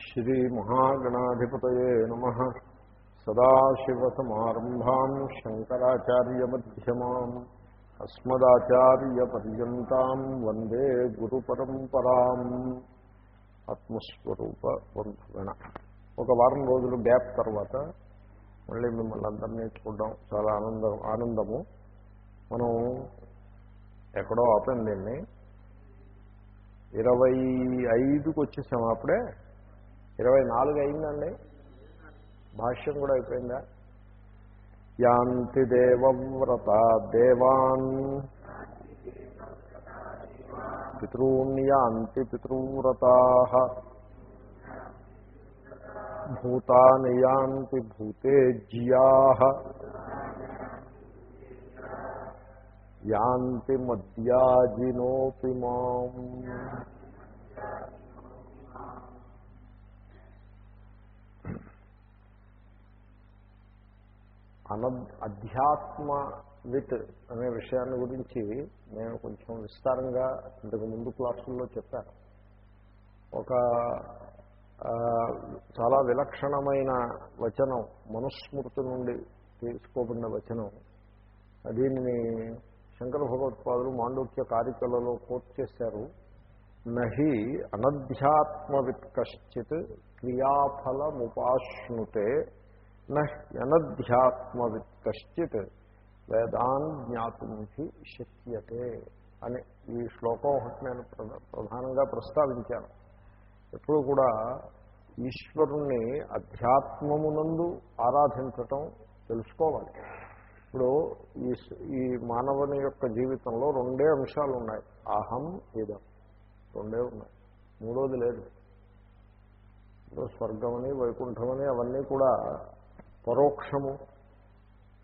श्रीमहागणाधिपतये नमः सदाशिवसमारम्भाम् शङ्कराचार्यमध्यमाम् अस्मदाचार्यपर्यन्ताम् वन्दे गुरुपरम्पराम् आत्मस्वरूपबन्धुगण ఒక వారం రోజులు గ్యాప్ తర్వాత మళ్ళీ మిమ్మల్ని అందరినీ చూడడం చాలా ఆనందం ఆనందము. మనం ఎక్కడో ఆపాం దీన్ని. ఇరవై ఐదుకి వచ్చేసాము అప్పుడే. ఇరవై నాలుగు అయిందండి. భాష్యం కూడా అయిపోయిందా? యాంతి దేవవ్రత దేవాన్. పితॄణ్యాంతి పితృవ్రతా. భూతాని యాంతి భూతేజ్యా యాంతి మద్యాజినోపి మాం. అన అధ్యాత్మ విత్ అనే విషయాన్ని గురించి నేను కొంచెం విస్తారంగా ఇంతకు ముందు క్లాసుల్లో చెప్పాను. ఒక చాలా విలక్షణమైన వచనం మనుస్మృతి నుండి తీసుకోబడిన వచనం. దీనిని శంకర భగవత్పాదులు మాండోక్య కారికలలో కోట్ చేశారు. నహి అనధ్యాత్మవిత్ కశ్చిత్ క్రియాఫలముపాశ్నుతే నహ్యనధ్యాత్మవిత్ కశ్చిత్ వేదాన్ జ్ఞాతుం హి శక్యతే అని ఈ శ్లోకం ఒకటి నేను ప్రధానంగా ప్రస్తావించాను. ఎప్పుడు కూడా ఈశ్వరుణ్ణి అధ్యాత్మమునందు ఆరాధించటం తెలుసుకోవాలి. ఇప్పుడు ఈ ఈ మానవుని యొక్క జీవితంలో రెండే అంశాలు ఉన్నాయి. అహం ఇదం. రెండే ఉన్నాయి. మూడోది లేదు. ఇప్పుడు స్వర్గమని వైకుంఠమని అవన్నీ కూడా పరోక్షము.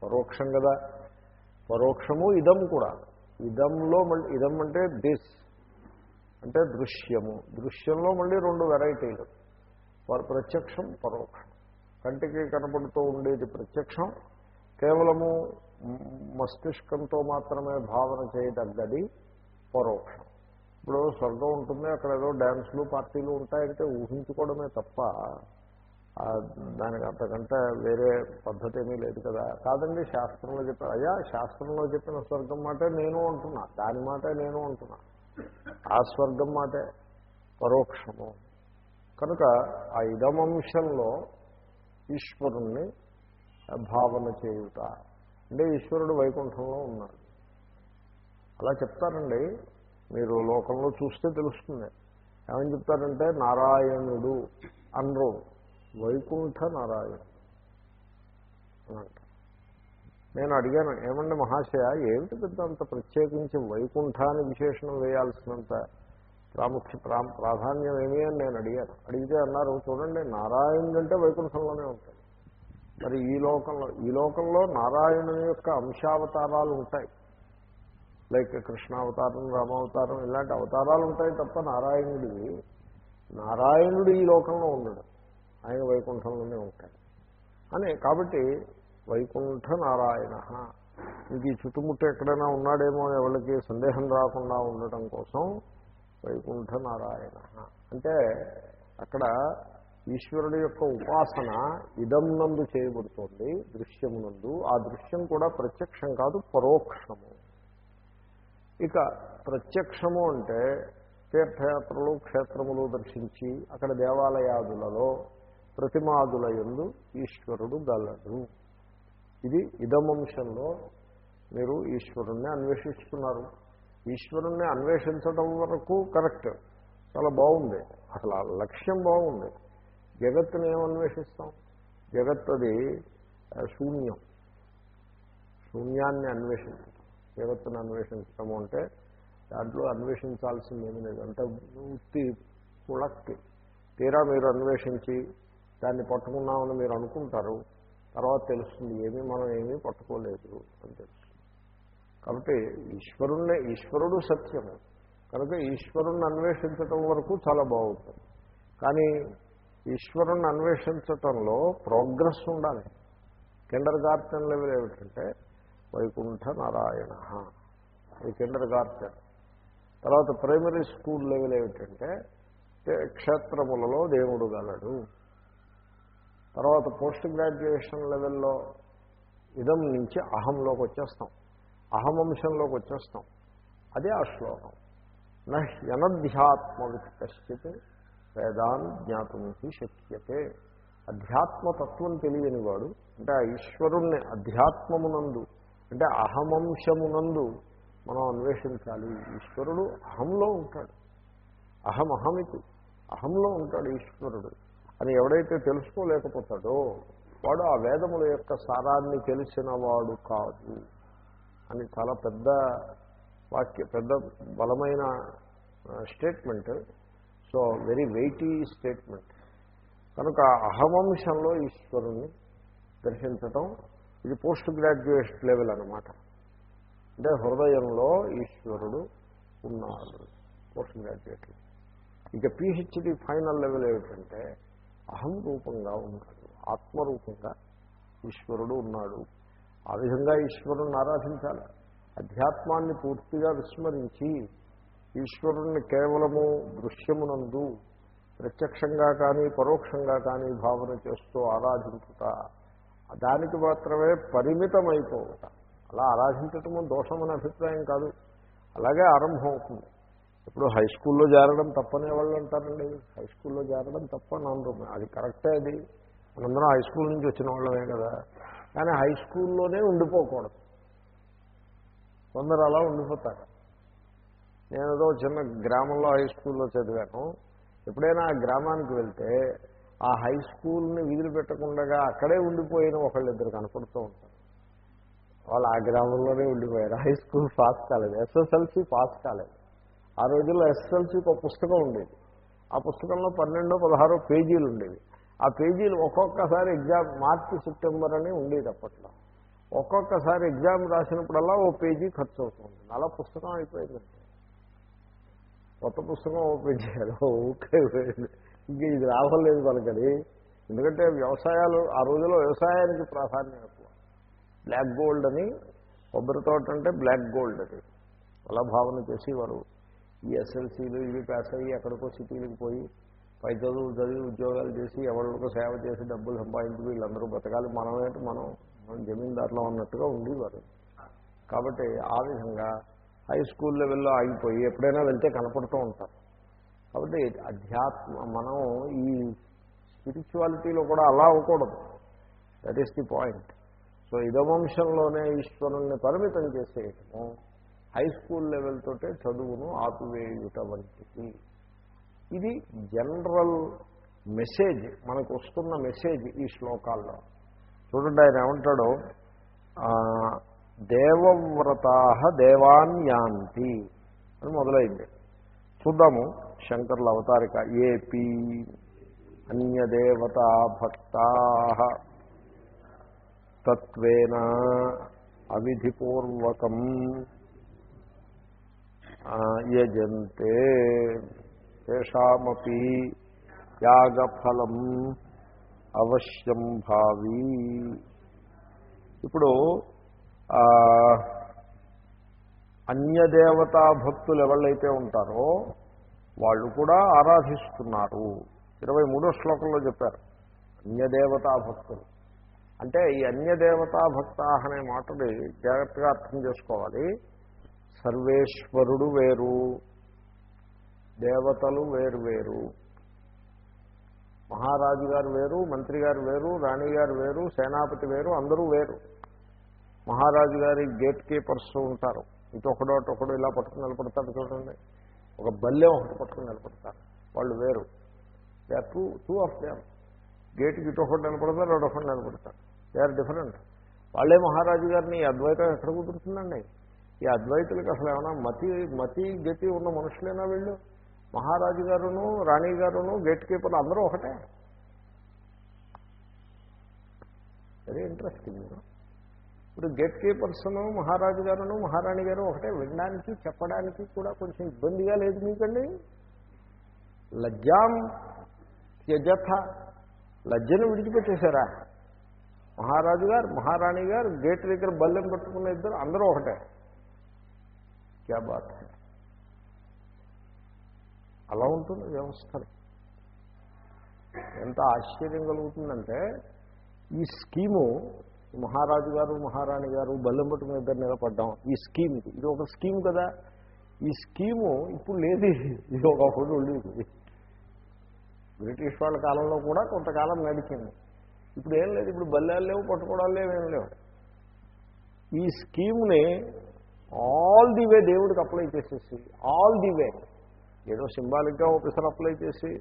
పరోక్షం కదా. పరోక్షము ఇదం కూడా. ఇదంలో మళ్ళీ ఇదం అంటే దిస్. అంటే దృశ్యము. దృశ్యంలో మళ్ళీ రెండు వెరైటీలు. ప్రత్యక్షం పరోక్షం. కంటికి కనపడుతూ ఉండేది ప్రత్యక్షం. కేవలము మస్తిష్కంతో మాత్రమే భావన చేయదగ్గది పరోక్షం. ఇప్పుడు స్వర్గం ఉంటుంది అక్కడ ఏదో డ్యాన్సులు పార్టీలు ఉంటాయంటే ఊహించుకోవడమే తప్ప దానికి అంతకంటే వేరే పద్ధతి ఏమీ లేదు కదా. కాదండి శాస్త్రంలో చెప్పారు అయ్యా శాస్త్రంలో చెప్పిన స్వర్గం మాటే నేను అంటున్నా దాని మాటే నేను అంటున్నా. ఆ స్వర్గం మాటే పరోక్షము. కనుక ఆ ఇదమంశంలో ఈశ్వరుణ్ణి భావన చేయుట. అంటే ఈశ్వరుడు వైకుంఠంలో ఉన్నాడు. అలా చెప్తారండి. మీరు లోకంలో చూస్తే తెలుస్తుంది. ఏమని చెప్తారంటే నారాయణుడు అనరు. వైకుంఠ నారాయణ అంట నేను అడిగాను ఏమండి మహాశయ ఏమిటి పెద్ద అంత ప్రత్యేకించి వైకుంఠాన్ని విశేషణం వేయాల్సినంత ప్రాముఖ్య ప్రా ప్రాధాన్యం ఏమి? అని నేను అడిగాను. అడిగితే అన్నారు చూడండి నారాయణుడు అంటే వైకుంఠంలోనే ఉంటాయి మరి ఈ లోకంలో ఈ లోకంలో నారాయణుని యొక్క అంశావతారాలు ఉంటాయి. లైక్ కృష్ణావతారం రామావతారం ఇలాంటి అవతారాలు ఉంటాయి తప్ప నారాయణుడివి నారాయణుడు ఈ లోకంలో ఉండడు. ఆయన వైకుంఠంలోనే ఉంటాడు. అని కాబట్టి వైకుంఠ నారాయణ మీకు ఈ చుట్టుముట్టు ఎక్కడైనా ఉన్నాడేమో ఎవరికి సందేహం రాకుండా ఉండటం కోసం వైకుంఠ నారాయణ అంటే అక్కడ ఈశ్వరుడు యొక్క ఉపాసన ఇదం నందు చేయబడుతోంది దృశ్యమునందు. ఆ దృశ్యం కూడా ప్రత్యక్షం కాదు పరోక్షము. ఇక ప్రత్యక్షము అంటే తీర్థయాత్రలు క్షేత్రములు దర్శించి అక్కడ దేవాలయాదులలో ప్రతిమాదుల ఎందు ఈశ్వరుడు గలడు. ఇది ఇదమంశంలో మీరు ఈశ్వరుణ్ణి అన్వేషిస్తున్నారు ఈశ్వరుణ్ణి అన్వేషించడం వరకు కరెక్ట్. చాలా బాగుంది. అసలు ఆ లక్ష్యం బాగుంది. జగత్తుని ఏం అన్వేషిస్తాం? జగత్ అది శూన్యం. శూన్యాన్ని అన్వేషించడం జగత్తుని అన్వేషించడం అంటే దాంట్లో అన్వేషించాల్సిందేమీ లేదు. అంటే ఉత్తి పుళక్కి తీరా మీరు అన్వేషించి దాన్ని పట్టుకున్నామని మీరు అనుకుంటారు. తర్వాత తెలుస్తుంది ఏమీ మనం ఏమీ పట్టుకోలేదు అని తెలుస్తుంది. కాబట్టి ఈశ్వరుణ్ణే ఈశ్వరుడు సత్యము. కనుక ఈశ్వరుణ్ణి అన్వేషించటం వరకు చాలా బాగుంటుంది. కానీ ఈశ్వరుణ్ణి అన్వేషించటంలో ప్రోగ్రెస్ ఉండాలి. కిండర్ గార్టెన్ లెవెల్ ఏమిటంటే వైకుంఠ నారాయణ అది కిండర్ గార్టెన్ తర్వాత ప్రైమరీ స్కూల్ లెవెల్ ఏమిటంటే క్షేత్రములలో దేవుడు గలడు. తర్వాత పోస్ట్ గ్రాడ్యుయేషన్ లెవెల్లో ఇదం నుంచి అహంలోకి వచ్చేస్తాం. అహమంశంలోకి వచ్చేస్తాం. అదే ఆ శ్లోకం. నహ్యనధ్యాత్మవిత్ కశ్చిత్ వేదాన్ జ్ఞాతం శక్యతే. అధ్యాత్మతత్వం తెలియని వాడు అంటే ఆ ఈశ్వరుణ్ణి అధ్యాత్మమునందు అంటే అహమంశమునందు మనం అన్వేషించాలి. ఈశ్వరుడు అహంలో ఉంటాడు. అహం అహమితి అహంలో ఉంటాడు ఈశ్వరుడు. అని ఎవడైతే తెలుసుకోలేకపోతాడో వాడు ఆ వేదముల యొక్క సారాన్ని తెలిసిన వాడు కాదు అని చాలా పెద్ద వాక్య పెద్ద బలమైన statement. So very weighty statement. కనుక అహమంశంలో ఈశ్వరుణ్ణి దర్శించటం ఇది పోస్ట్ గ్రాడ్యుయేషన్ లెవెల్ అనమాట అంటే హృదయంలో ఈశ్వరుడు ఉన్నాడు పోస్ట్ గ్రాడ్యుయేట్ ఇక పిహెచ్డి ఫైనల్ లెవెల్ ఏమిటంటే అహం రూపంగా ఉన్నాడు ఆత్మరూపంగా ఈశ్వరుడు ఉన్నాడు. ఆ విధంగా ఈశ్వరుణ్ణి ఆరాధించాలి. అధ్యాత్మాన్ని పూర్తిగా విస్మరించి ఈశ్వరుణ్ణి కేవలము దృశ్యమునందు ప్రత్యక్షంగా కానీ పరోక్షంగా కానీ భావన చేస్తూ ఆరాధించుట దానికి మాత్రమే పరిమితమైపోవట. అలా ఆరాధించటము దోషమనే అభిప్రాయం కాదు. అలాగే ఆరంభం అవుతుంది. ఇప్పుడు హై స్కూల్లో చేరడం తప్పనే వాళ్ళు అంటారండి. హై స్కూల్లో చేరడం తప్ప నన్ను అది కరెక్టే అది. మనందరం హై స్కూల్ నుంచి వచ్చిన వాళ్ళమే కదా. కానీ హై స్కూల్లోనే ఉండిపోకూడదు. కొందరు అలా ఉండిపోతారు. నేను ఏదో చిన్న గ్రామంలో హై స్కూల్లో చదివాను. ఎప్పుడైనా ఆ గ్రామానికి వెళ్తే ఆ హై స్కూల్ని వీధులు పెట్టకుండా అక్కడే ఉండిపోయిన ఒకళ్ళిద్దరు కనపడుతూ ఉంటారు. వాళ్ళు ఆ గ్రామంలోనే ఉండిపోయారు. హై స్కూల్ పాస్ కాలేదు. ఎస్ఎస్ఎల్సి పాస్ కాలేదు. ఆ రోజుల్లో ఎస్ఎస్ఎల్సికి ఒక పుస్తకం ఉండేది. ఆ పుస్తకంలో పన్నెండో పదహారో పేజీలు ఉండేవి. ఆ పేజీలు ఒక్కొక్కసారి ఎగ్జామ్ మార్చి సెప్టెంబర్ అని ఉండేది అప్పట్లో. ఒక్కొక్కసారి ఎగ్జామ్ రాసినప్పుడల్లా ఓ పేజీ ఖర్చు అవుతుంది. అలా పుస్తకం అయిపోయిందండి కొత్త పుస్తకం ఓ పేజీ ఓకే ఇంక ఇది రావలేదు మనకది ఎందుకంటే వ్యవసాయాలు ఆ రోజుల్లో వ్యవసాయానికి ప్రాధాన్యం ఎక్కువ. బ్లాక్ గోల్డ్ అని కొబ్బరి తోట అంటే బ్లాక్ గోల్డ్ అది. అలా భావన చేసేవారు. ఈ ఎస్ఎల్సీలు ఇవి పాస్ అయ్యి ఎక్కడికో సిటీలకు పోయి పై చదువు చదివి ఉద్యోగాలు చేసి ఎవరికో సేవ చేసి డబ్బులు సంపాదించి వీళ్ళందరూ బతకాలి. మనమేంటి మనం మనం జమీందారులో ఉన్నట్టుగా ఉండేవారు. కాబట్టి ఆ విధంగా హై స్కూల్ లెవెల్లో ఆగిపోయి ఎప్పుడైనా వెళ్తే కనపడుతూ ఉంటారు. కాబట్టి అధ్యాత్మ మనం ఈ స్పిరిచువాలిటీలో కూడా అలా అవ్వకూడదు. That is the point so ఇదవంశంలోనే ఈశ్వరుణ్ణి పరిమితం చేసేయటము హై స్కూల్ లెవెల్ తోటే చదువును ఆపివేయుట వంటిది. ఇది జనరల్ మెసేజ్ మనకు వస్తున్న మెసేజ్ ఈ శ్లోకాల్లో. చూడండి ఆయన ఏమంటాడు? దేవవ్రతా దేవాన్యాంతి అని మొదలైంది. చూద్దాము శంకర్ల అవతారిక. ఏపీ అన్యదేవతా భక్తా తత్వేన అవిధిపూర్వకం యజంతే తేషామపి త్యాగఫలం అవశ్యం భావి. ఇప్పుడు అన్యదేవతా భక్తులు ఎవళ్ళైతే ఉంటారో వాళ్ళు కూడా ఆరాధిస్తున్నారు. ఇరవై మూడో శ్లోకంలో చెప్పారు అన్యదేవతా భక్తులు. అంటే ఈ అన్యదేవతా భక్త అనే మాటని జాగ్రత్తగా అర్థం చేసుకోవాలి. సర్వేశ్వరుడు వేరు దేవతలు వేరు వేరు. మహారాజు గారు వేరు మంత్రి గారు వేరు రాణి గారు వేరు సేనాపతి వేరు అందరూ వేరు. మహారాజు గారి గేట్ కీపర్స్ ఉంటారు. ఇటు ఒకడు ఇలా పట్టుకుని నిలబడతారు చూడండి. ఒక బల్లె ఒకటి పట్టుకుని నిలబడతారు. వాళ్ళు వేరు. They are two two of them గేట్కి ఇటు ఒకటి నిలబడతారు రెండు ఒకటి నిలబడతారు దే ఆర్ డిఫరెంట్ వాళ్ళే మహారాజు గారిని అద్వైతం ఎక్కడ కుదురుతుందండి? ఈ అద్వైతులకు అసలు ఏమైనా మతి మతి గతి ఉన్న మనుషులేనా వీళ్ళు? మహారాజు గారును రాణి గారును గేట్ కీపర్ అందరూ ఒకటే. వెరీ ఇంట్రెస్టింగ్ ఇప్పుడు గేట్ కీపర్స్ను మహారాజు గారును మహారాణి గారు ఒకటే. వినడానికి చెప్పడానికి కూడా కొంచెం ఇబ్బందిగా లేదు మీకండి. లజ్జాం త్యజథ. లజ్జను విడిచిపెట్టేశారా? మహారాజు గారు మహారాణి గారు గేట్ దగ్గర బల్లెం పట్టుకున్న ఇద్దరు అందరూ ఒకటే. క్యా బాత్ హై అలా ఉంటుంది వ్యవస్థలు ఎంత ఆశ్చర్యం కలుగుతుందంటే ఈ స్కీము మహారాజు గారు మహారాణి గారు బల్లెం మీద ఇద్దరు నిలబడ్డాం. ఈ స్కీమ్ ఇది. ఒక స్కీమ్ కదా. ఈ స్కీము ఇప్పుడు లేదు. ఇది ఒకప్పుడు ఉండేది. బ్రిటిష్ వాళ్ళ కాలంలో కూడా కొంతకాలం నడిచింది. ఇప్పుడు ఏం లేదు. ఇప్పుడు బల్లాలు లేవు పట్టుకోవడాలు లేవు ఏం లేవు. ఈ స్కీమ్ని ఆల్ ది వే దేవుడికి అప్లై చేసేసి ఆల్ ది వే. ఏదో సింబాలిక్గా ఒకసారి అప్లై చేసి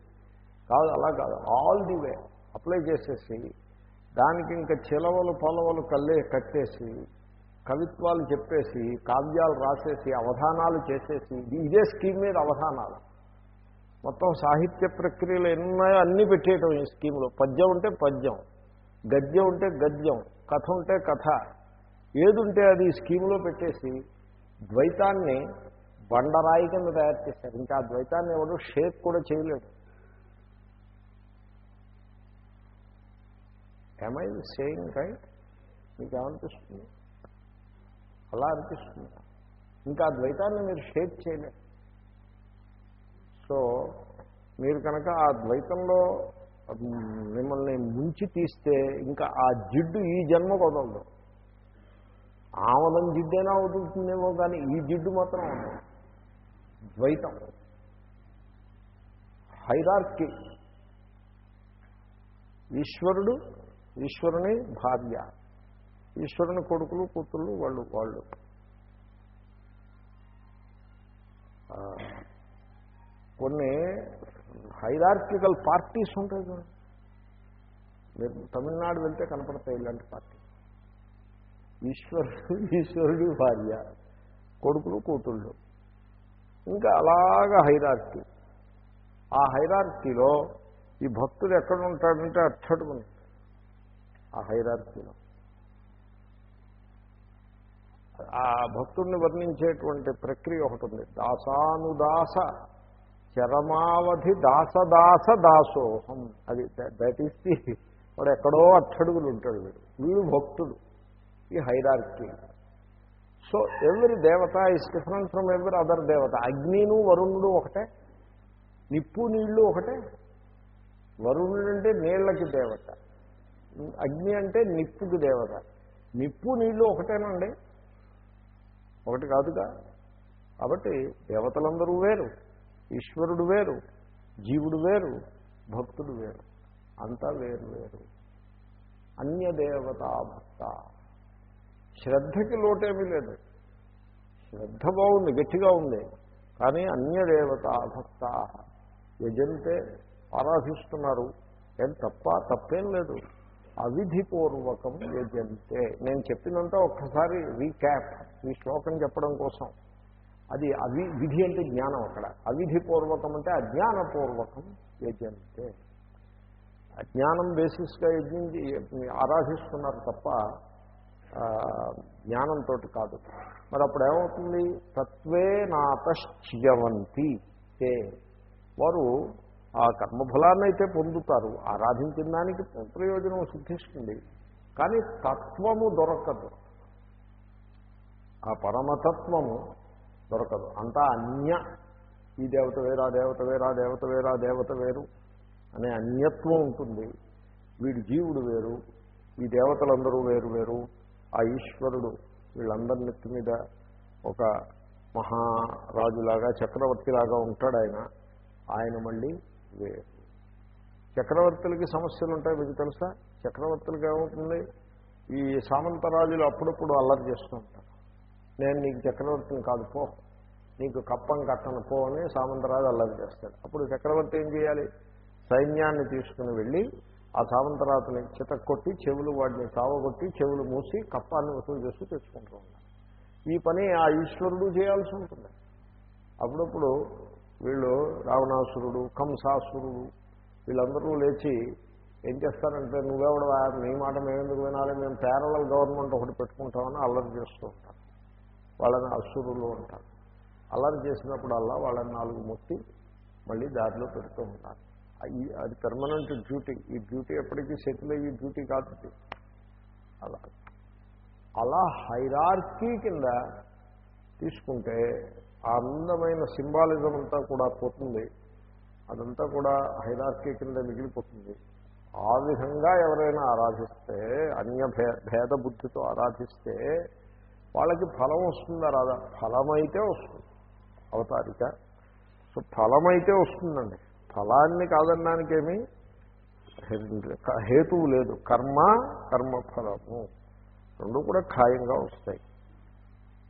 కాదు అలా కాదు. ఆల్ ది వే అప్లై చేసేసి దానికి ఇంకా చిలవలు పొలవలు కల్లే కట్టేసి కవిత్వాలు చెప్పేసి కావ్యాలు రాసేసి అవధానాలు చేసేసి ఇదే స్కీమ్ మీద అవధానాలు. మొత్తం సాహిత్య ప్రక్రియలు ఎన్నాయో అన్నీ పెట్టేయటం ఈ స్కీమ్లో. పద్యం ఉంటే పద్యం గద్యం ఉంటే గద్యం కథ ఉంటే కథ. ఏదుంటే అది ఈ స్కీమ్లో పెట్టేసి ద్వైతాన్ని బండరాయి కింద తయారు చేశారు. ఇంకా ఆ ద్వైతాన్ని ఎవరు షేక్ కూడా చేయలేడు ఐ సేయింగ్ రైట్ మీకు ఏమనిపిస్తుంది అలా అనిపిస్తుంది. ఇంకా ఆ ద్వైతాన్ని మీరు షేక్ చేయలేరు సో మీరు కనుక ఆ ద్వైతంలో మిమ్మల్ని ముంచి తీస్తే ఇంకా ఆ జిడ్డు ఈ జన్మ వదలదు. ఆమలం జిడ్డైనా అవుతుందేమో కానీ ఈ జిడ్డు మాత్రం ద్వైతం. హైరార్కి. ఈశ్వరుడు ఈశ్వరుని భార్య. ఈశ్వరుని కొడుకులు కూతుళ్ళు వాళ్ళు వాళ్ళు. కొన్ని హైరార్కికల్ పార్టీస్ ఉంటాయి చూడండి మీరు తమిళనాడు వెళ్తే కనపడతాయి ఇలాంటి పార్టీ ఈశ్వరుడు ఈశ్వరుడి భార్య కొడుకులు కూతుళ్ళు. ఇంకా అలాగా హైరార్కి. ఆ హైరార్కీలో ఈ భక్తుడు ఎక్కడ ఉంటాడంటే అట్టడుకుని ఆ హైరార్కీలో. ఆ భక్తుడిని వర్ణించేటువంటి ప్రక్రియ ఒకటి ఉంది దాసానుదాస చరమావధి దాసదాస దాసోహం. అది దట్ ఈస్ ది వాడు ఎక్కడో అట్టడుగులు ఉంటాడు వీడు. వీడు భక్తుడు. ఈ హైరార్కీ. సో ఎవరి దేవత ఇస్ డిఫరెంట్ ఫ్రమ్ ఎవరి అదర్ దేవత. అగ్నిను వరుణుడు ఒకటే. నిప్పు నీళ్ళు ఒకటే. వరుణుడు అంటే నీళ్ళకి దేవత. అగ్ని అంటే నిప్పుకి దేవత. నిప్పు నీళ్ళు ఒకటేనండి. ఒకటి కాదుగా. కాబట్టి దేవతలందరూ వేరు. ఈశ్వరుడు వేరు. జీవుడు వేరు. భక్తుడు వేరు. అంతా వేరు వేరు. అన్యదేవతా భక్త. శ్రద్ధకి లోటేమీ లేదు. శ్రద్ధ బాగుంది గట్టిగా ఉంది. కానీ అన్యదేవతా భక్త. యజంతే ఆరాధిస్తున్నారు ఏం తప్ప తప్పేం లేదు. అవిధిపూర్వకం యజంతే. నేను చెప్పినంత ఒక్కసారి రీక్యాప్ ఈ శ్లోకం చెప్పడం కోసం. అది అవి విధి అంటే జ్ఞానం అక్కడ. అవిధిపూర్వకం అంటే అజ్ఞానపూర్వకం యజంతే. అజ్ఞానం బేసిస్గా యజ్ఞించి ఆరాధిస్తున్నారు తప్ప జ్ఞానంతో కాదు. మరి అప్పుడు ఏమవుతుంది తత్వే నాతశ్చ్యవంతి. తే వారు ఆ కర్మఫలాన్ని అయితే పొందుతారు. ఆరాధించిన దానికి ప్రయోజనం సిద్ధిస్తుంది. కానీ తత్వము దొరకదు. ఆ పరమతత్వము దొరకదు. అంతా అన్య. ఈ దేవత వేరు ఆ దేవత వేరు ఆ దేవత వేరు ఆ దేవత వేరు అనే అన్యత్వం ఉంటుంది. వీడి జీవుడు వేరు ఈ దేవతలందరూ వేరు వేరు. ఆ ఈశ్వరుడు వీళ్ళందరి నెత్తి మీద ఒక మహారాజులాగా చక్రవర్తిలాగా ఉంటాడు ఆయన. ఆయన మళ్ళీ వేరు చక్రవర్తులకి సమస్యలు ఉంటాయి మీకు తెలుసా? చక్రవర్తులకి ఏమవుతుంది? ఈ సామంతరాజులు అప్పుడప్పుడు అల్లరి చేస్తూ ఉంటారు. నేను నీకు చక్రవర్తిని కాదు పో. నీకు కప్పం కట్టను పో అని సామంతరాజు అల్లరి చేస్తాడు. అప్పుడు చక్రవర్తి ఏం చేయాలి? సైన్యాన్ని తీసుకుని వెళ్ళి ఆ సామంతరాతని చితక్కొట్టి చెవులు వాడిని తావగొట్టి చెవులు మూసి కప్పాన్ని వసూలు చేస్తూ తెచ్చుకుంటూ ఉన్నారు. ఈ పని ఆ ఈశ్వరుడు చేయాల్సి ఉంటుంది. అప్పుడప్పుడు వీళ్ళు రావణాసురుడు కంసాసురుడు వీళ్ళందరూ లేచి ఏం చేస్తారంటే నువ్వెవడు నీ మాట మేమెందుకు వినాలి? మేము పేరల గవర్నమెంట్ ఒకటి పెట్టుకుంటామని అల్లరి చేస్తూ ఉంటారు. వాళ్ళని అసురులు ఉంటారు అల్లరి చేసినప్పుడల్లా వాళ్ళని నాలుగు మొత్తి మళ్ళీ దారిలో పెడుతూ ఉంటారు. అది పెర్మనెంట్ డ్యూటీ ఈ డ్యూటీ ఎప్పటికీ సెటిల్ అయ్యి డ్యూటీ కాదు అలా. అలా హైరార్కీ కింద తీసుకుంటే ఆ అందమైన సింబాలిజం అంతా కూడా పోతుంది. అదంతా కూడా హైరార్కీ కింద మిగిలిపోతుంది. ఆ విధంగా ఎవరైనా ఆరాధిస్తే అన్య భేద బుద్ధితో ఆరాధిస్తే వాళ్ళకి ఫలం వస్తుందా రాదా? ఫలమైతే వస్తుంది. అవతారిక. సో ఫలమైతే వస్తుందండి. ఫలాన్ని కాదనడానికేమీ హేతువు లేదు. కర్మ కర్మఫలము. రెండు కూడా ఖాయంగా వస్తాయి.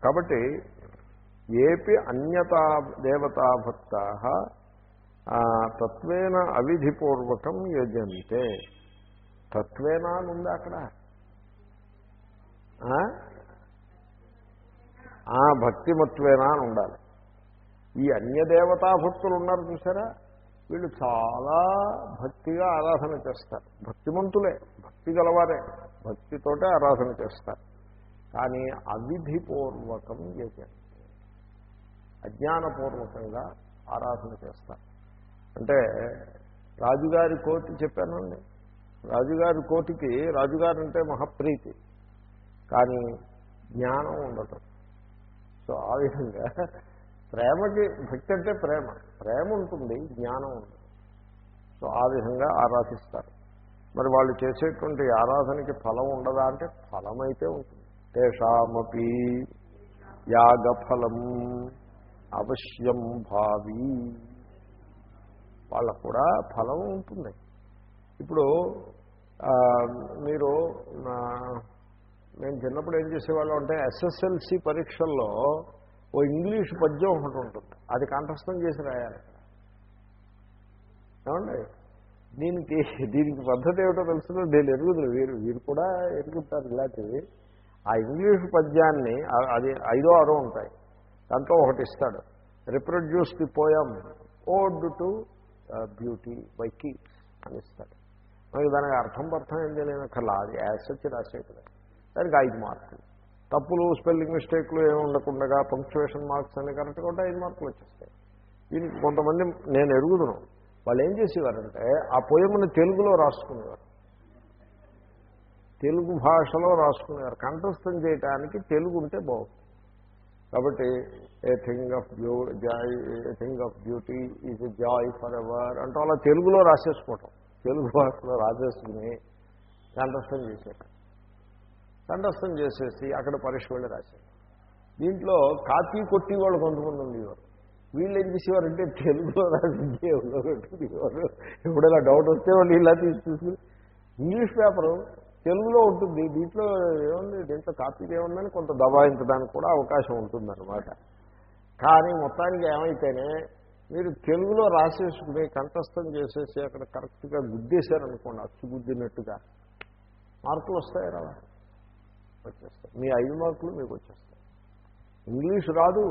కాబట్టి ఏపి అన్యతా దేవతాభక్త తత్వేన అవిధిపూర్వకం యజంతే. తత్వేనా అని అక్కడ? భక్తిమత్వేనా అని ఉండాలి. ఈ అన్యదేవతా భక్తులు ఉన్నారు చూసారా? వీళ్ళు చాలా భక్తిగా ఆరాధన చేస్తారు. భక్తిమంతులే భక్తి గలవారే భక్తితోటే ఆరాధన చేస్తారు. కానీ అవిధిపూర్వకం చేశారు అజ్ఞానపూర్వకంగా ఆరాధన చేస్తారు. అంటే రాజుగారి కోటి చెప్పానండి రాజుగారి కోటికి రాజుగారు అంటే మహాప్రీతి. కానీ జ్ఞానం ఉండటం సో ఆ విధంగా ప్రేమకి భక్తి అంటే ప్రేమ. ప్రేమ ఉంటుంది జ్ఞానం ఉంటుంది. సో ఆ విధంగా ఆరాధిస్తారు. మరి వాళ్ళు చేసేటువంటి ఆరాధనకి ఫలం ఉండదా అంటే ఫలమైతే ఉంటుంది. తేషామపి యాగఫలం అవశ్యం భావి. వాళ్ళకు కూడా ఫలం ఉంటుంది. ఇప్పుడు మీరు మేము నేను చిన్నప్పుడు ఏం చేసేవాళ్ళం అంటే ఎస్ఎస్ఎల్సి పరీక్షల్లో ఓ ఇంగ్లీష్ పద్యం ఒకటి ఉంటుంది. అది కంఠస్థం చేసి రాయాలి. ఏమండి? దీనికి దీనికి పద్ధతి ఏమిటో తెలుసు నేను ఎరుగుదరు వీరు వీరు కూడా ఎరుగుతారు ఇలాంటివి ఆ ఇంగ్లీష్ పద్యాన్ని అది ఐదో ఆరో ఉంటాయి. దాంట్లో ఒకటి ఇస్తాడు. Reproduce the poem ode to beauty by Keats అని ఇస్తాడు. మనకి దానికి అర్థం అర్థం ఏం తెలియనక్కర్లా అది యాసచ్చి రాసేది. దానికి ఐదు మార్కులు. తప్పులు స్పెల్లింగ్ మిస్టేక్లు ఏమి ఉండకుండా పంక్చువేషన్ మార్క్స్ అన్ని కరెక్ట్గా ఉంటే ఐదు మార్కులు వచ్చేస్తాయి. దీనికి కొంతమంది నేను ఎరుగుదును. వాళ్ళు ఏం చేసేవారంటే ఆ పోయముని తెలుగులో రాసుకునేవారు. తెలుగు భాషలో రాసుకునేవారు. కంఠస్థం చేయటానికి తెలుగు ఉంటే బాగుంది. కాబట్టి a thing of beau joy a thing of beauty is a joy for ever అంటూ అలా తెలుగులో రాసేసుకోవటం. తెలుగు భాషలో రాసేసుకుని కంఠస్థం చేసేట కంఠస్థం చేసేసి అక్కడ పరీక్ష వెళ్ళి రాశారు. దీంట్లో కాపీ కొట్టి వాళ్ళు కొంతమంది ఉండేవారు. వీళ్ళు ఏం చేసేవారంటే తెలుగులో రాసి జేబులో పెట్టుకునేవారు ఎప్పుడైనా డౌట్ వస్తే వాళ్ళు ఇలా తీసుకు ఇంగ్లీష్ పేపరు తెలుగులో ఉంటుంది. దీంట్లో ఏముంది? దీంట్లో కాపీకి ఏముందని కొంత దబాయించడానికి కూడా అవకాశం ఉంటుందన్నమాట. కానీ మొత్తానికి ఏమైతేనే మీరు తెలుగులో రాసేసుకుని కంఠస్థం చేసేసి అక్కడ కరెక్ట్గా గుద్దేశారనుకోండి అచ్చు గుద్దినట్టుగా. మార్కులు వస్తాయి రా వచ్చేస్తాయి. మీ ఐదు మార్కులు మీకు వచ్చేస్తాయి. ఇంగ్లీష్ రాదు.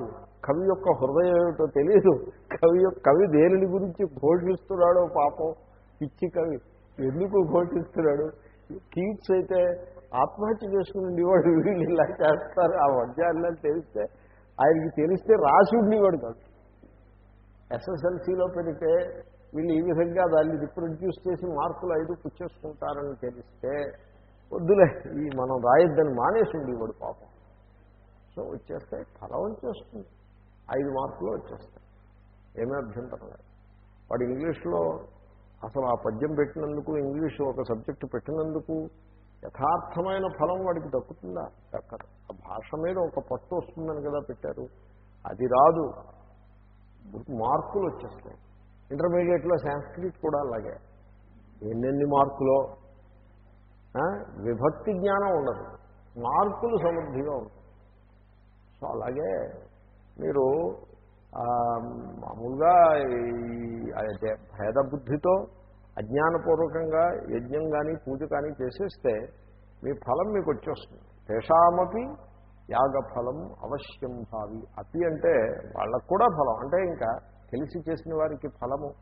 కవి యొక్క హృదయం ఏమిటో తెలియదు కవి యొక్క కవి దేనిని గురించి ఘోషిస్తున్నాడో పాపం. పిచ్చి కవి. ఎందుకు ఘోషిస్తున్నాడు కీట్స్ అయితే ఆత్మహత్య చేసుకుని ఉండేవాడు వీళ్ళు ఇలా చేస్తారు. ఆ వద్యాలని తెలిస్తే ఆయనకి తెలిస్తే రాసి ఉండేవాడు కాదు. ఎస్ఎస్ఎల్సీలో పెడితే వీళ్ళు ఈ విధంగా దాన్ని రిప్రొడ్యూస్ చేసి మార్కులు ఐదు పుచ్చేసుకుంటారని తెలిస్తే వద్దులే ఈ మనం రాయొద్దని మానేసి ఉండేవాడు పాపం. సో వచ్చేస్తాయి ఫలం వచ్చేస్తుంది ఐదు మార్కులు వచ్చేస్తాయి. ఏమీ అభ్యంతరం లేదు. వాడు ఇంగ్లీష్లో అసలు ఆ పద్యం పెట్టినందుకు ఇంగ్లీష్ ఒక సబ్జెక్టు పెట్టినందుకు యథార్థమైన ఫలం వాడికి దక్కుతుందా? దక్కదు. ఆ భాష మీద ఒక పట్టు వస్తుందని కదా పెట్టారు. అది రాదు. మార్కులు వచ్చేస్తాయి. ఇంటర్మీడియట్లో సాంస్క్రిట్ కూడా అలాగే. ఎన్నెన్ని మార్కులో విభక్తి జ్ఞానం ఉండదు. మార్కులు సమృద్ధిగా ఉంటాయి. సో అలాగే మీరు మామూలుగా ఈ భేద బుద్ధితో అజ్ఞానపూర్వకంగా యజ్ఞం కానీ పూజ కానీ చేసేస్తే మీ ఫలం మీకు వచ్చేస్తుంది. తేషామపి యాగఫలం అవశ్యం భావి. అతి అంటే వాళ్ళకు కూడా ఫలం. అంటే ఇంకా తెలిసి చేసిన వారికి ఫలము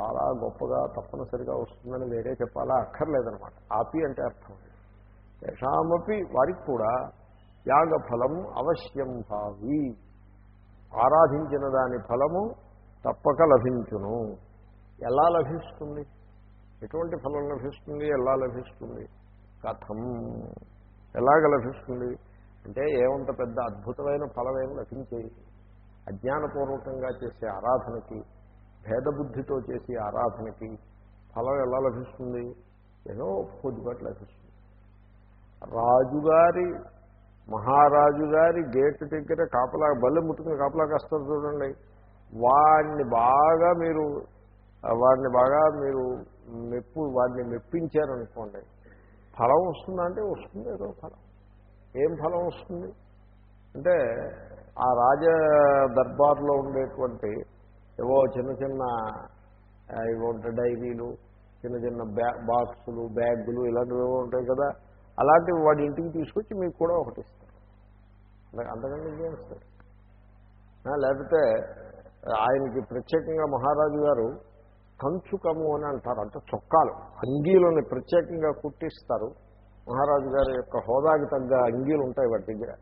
చాలా గొప్పగా తప్పనిసరిగా వస్తుందని వేరే చెప్పాలా అక్కర్లేదనమాట ఆపి అంటే అర్థం యషామపి వారికి కూడా యాగ ఫలం అవశ్యం భావి. ఆరాధించిన దాని ఫలము తప్పక లభించును. ఎలా లభిస్తుంది? ఎటువంటి ఫలం లభిస్తుంది? ఎలా లభిస్తుంది? కథం. ఎలాగ లభిస్తుంది? అంటే ఏమంత పెద్ద అద్భుతమైన ఫలమేం లభించేది? అజ్ఞానపూర్వకంగా చేసే ఆరాధనకి భేదబుద్ధితో చేసే ఆరాధనకి ఫలం ఎలా లభిస్తుంది? ఏదో కొద్దిపాటు లభిస్తుంది. రాజుగారి మహారాజు గారి గేటు దగ్గర కాపలా బల్లె ముట్టుకుని కాపలా కాస్తారు చూడండి. వాడిని బాగా మీరు వాడిని బాగా మీరు మెప్పు వాడిని మెప్పించారనుకోండి ఫలం వస్తుందా అంటే వస్తుంది ఏదో ఫలం. ఏం ఫలం వస్తుంది? అంటే ఆ రాజ దర్బార్లో ఉండేటువంటి ఏవో చిన్న చిన్న ఇవో డైరీలు చిన్న చిన్న బ్యా బాక్సులు బ్యాగులు ఇలాంటివి ఏవో ఉంటాయి కదా. అలాంటివి వాడి ఇంటికి తీసుకొచ్చి మీకు కూడా ఒకటి ఇస్తారు. అంతకంటే ఇంకేం ఇస్తారు? లేకపోతే ఆయనకి ప్రత్యేకంగా మహారాజు గారు కంచుకము అని అంటారు. అంటే చొక్కాలు అంగీలని ప్రత్యేకంగా కుట్టిస్తారు. మహారాజు గారి యొక్క హోదాకి తగ్గ అంగీలు ఉంటాయి వాటి దగ్గర.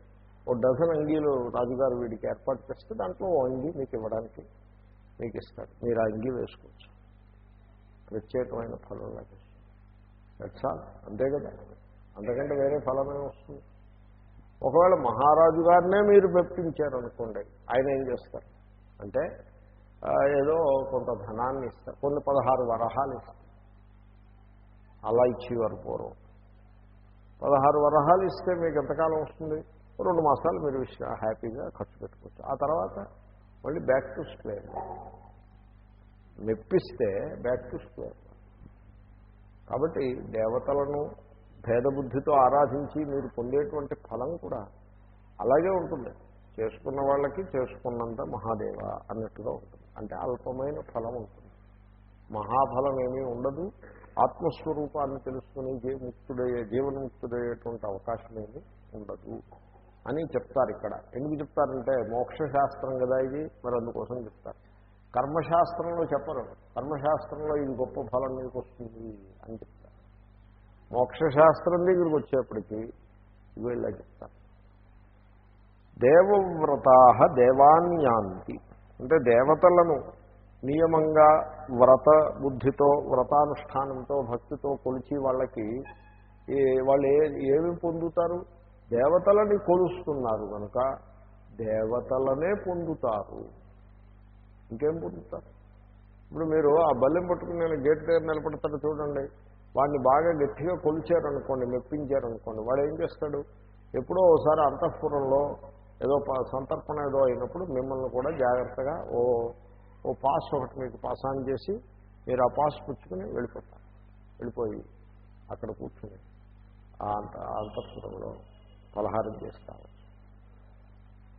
ఓ డజన్ అంగీలు రాజుగారు వీడికి ఏర్పాటు చేస్తే దాంట్లో ఓ అంగీ మీకు ఇవ్వడానికి మీకు ఇస్తారు మీరు ఆ అంగీ వేసుకోవచ్చు. ప్రత్యేకమైన ఫలం లభిస్తుంది. దట్స్ అంతే కదా. అంతకంటే వేరే ఫలమే వస్తుంది. ఒకవేళ మహారాజు గారినే మీరు మెప్పించారనుకోండి ఆయన ఏం చేస్తారు? అంటే ఏదో కొంత ధనాన్ని ఇస్తారు. కొన్ని పదహారు వరహాలు ఇస్తారు. అలా ఇచ్చేవారు పూర్వం. పదహారు వరహాలు ఇస్తే మీకు ఎంతకాలం వస్తుంది? రెండు మాసాలు మీరు హ్యాపీగా ఖర్చు పెట్టుకోవచ్చు. ఆ తర్వాత మళ్ళీ బ్యాక్ టు స్క్వేర్ మెప్పిస్తే బ్యాక్ టు స్క్వేర్ కాబట్టి దేవతలను భేదబుద్ధితో ఆరాధించి మీరు పొందేటువంటి ఫలం కూడా అలాగే ఉంటుంది. చేసుకున్న వాళ్ళకి చేసుకున్నంత మహాదేవ అన్నట్టుగా ఉంటుంది. అంటే అల్పమైన ఫలం ఉంటుంది. మహాఫలం ఏమీ ఉండదు. ఆత్మస్వరూపాన్ని తెలుసుకుని ముక్తుడయ్యే జీవన్ముక్తుడయ్యేటువంటి అవకాశం ఏమీ ఉండదు. అని చెప్తారు ఇక్కడ. ఎందుకు చెప్తారంటే మోక్షశాస్త్రం కదా ఇది మరి అందుకోసం చెప్తారు. కర్మశాస్త్రంలో చెప్పరు. కర్మశాస్త్రంలో ఇది గొప్ప ఫలం మీకు వస్తుంది అని చెప్తారు. మోక్షశాస్త్రం దగ్గరికి వచ్చేప్పటికీ వీళ్ళ చెప్తారు. దేవవ్రతా దేవాన్యాంతి అంటే దేవతలను నియమంగా వ్రత బుద్ధితో వ్రతానుష్ఠానంతో భక్తితో కొలిచి వాళ్ళకి వాళ్ళు ఏ ఏమి పొందుతారు? దేవతలని కొలుస్తున్నారు కనుక దేవతలనే పొందుతారు. ఇంకేం పొందుతారు? ఇప్పుడు మీరు ఆ బల్లెం పట్టుకుని నేను గేట్ దగ్గర నిలబడతాడు చూడండి. వాడిని బాగా గట్టిగా కొలిచారనుకోండి మెప్పించారనుకోండి వాడు ఏం చేస్తాడు? ఎప్పుడో ఒకసారి అంతఃపురంలో ఏదో సంతర్పణ ఏదో అయినప్పుడు మిమ్మల్ని కూడా జాగ్రత్తగా ఓ ఓ పాస్ ఒకటి మీకు పాస్ ఆన్ చేసి మీరు ఆ పాస్ పుచ్చుకుని వెళ్ళిపోతారు. వెళ్ళిపోయి అక్కడ కూర్చుని ఆ అంత అంతఃపురంలో పలహారం చేస్తాను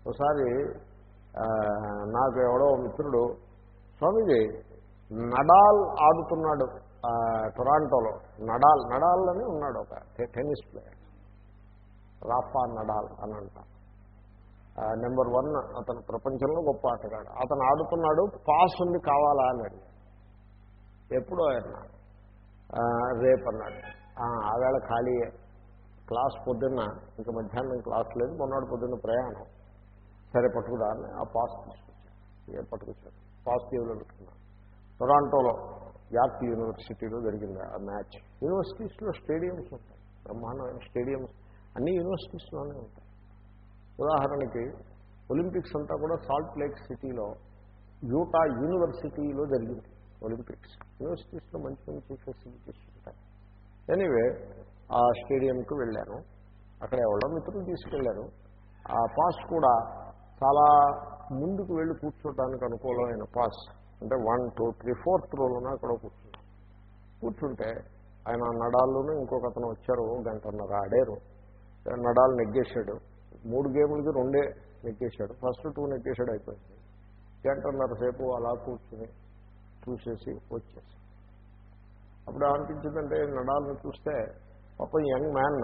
ఒకసారి నాకు ఎవడో మిత్రుడు స్వామిజీ నడాల్ ఆడుతున్నాడు టొరాంటోలో. నడాల్ నడాల్ అని ఉన్నాడు ఒక టెన్నిస్ ప్లేయర్. రాఫా నడాల్ అని నెంబర్ వన్ అతను ప్రపంచంలో గొప్ప ఆటగాడు. అతను ఆడుతున్నాడు పాస్ ఉంది కావాలా అని అడిగాడు. ఎప్పుడో ఆయన రేపు అన్నాడు ఆవేళ ఖాళీయే. క్లాస్ పొద్దున్న ఇంకా మధ్యాహ్నం క్లాస్ లేదు మొన్నటి పొద్దున్న ప్రయాణం. సరే పట్టుకురా అని ఆ పాస్ తీసుకొచ్చాను. పట్టుకొచ్చాను పాస్ టీవీలో పెట్టుకున్నాను టొరాంటోలో యార్క్ యూనివర్సిటీలో జరిగింది ఆ మ్యాచ్? యూనివర్సిటీస్లో స్టేడియంస్ ఉంటాయి. బ్రహ్మాండమైన స్టేడియంస్ అన్ని యూనివర్సిటీస్లోనే ఉంటాయి. ఉదాహరణకి ఒలింపిక్స్ అంతా కూడా సాల్ట్ లేక్ సిటీలో యూటా యూనివర్సిటీలో జరిగింది ఒలింపిక్స్. యూనివర్సిటీస్లో మంచి మంచి ఫెసిలిటీస్ ఉంటాయి. ఎనీవే ఆ స్టేడియంకి వెళ్ళాను. అక్కడ ఎవరో మిత్రులు తీసుకెళ్ళారు ఆ పాస్ కూడా చాలా ముందుకు వెళ్ళి కూర్చోడానికి అనుకూలమైన పాస్. అంటే వన్ టూ త్రీ ఫోర్త్ రోలోనే అక్కడ కూర్చున్నాను కూర్చుంటే ఆయన నడాల్లోనూ ఇంకొక అతను వచ్చారు గంటన్నర ఆడారు. నడాలు నెగ్గేశాడు. మూడు గేములకి రెండే నెగ్గేశాడు. ఫస్ట్ టూ నెగ్గేశాడు అయిపోయింది. గంటన్నర సేపు అలా కూర్చుని చూసేసి వచ్చేసి. అప్పుడు ఏమనిపించిందంటే నడాలను చూస్తే పాపం యంగ్ మ్యాన్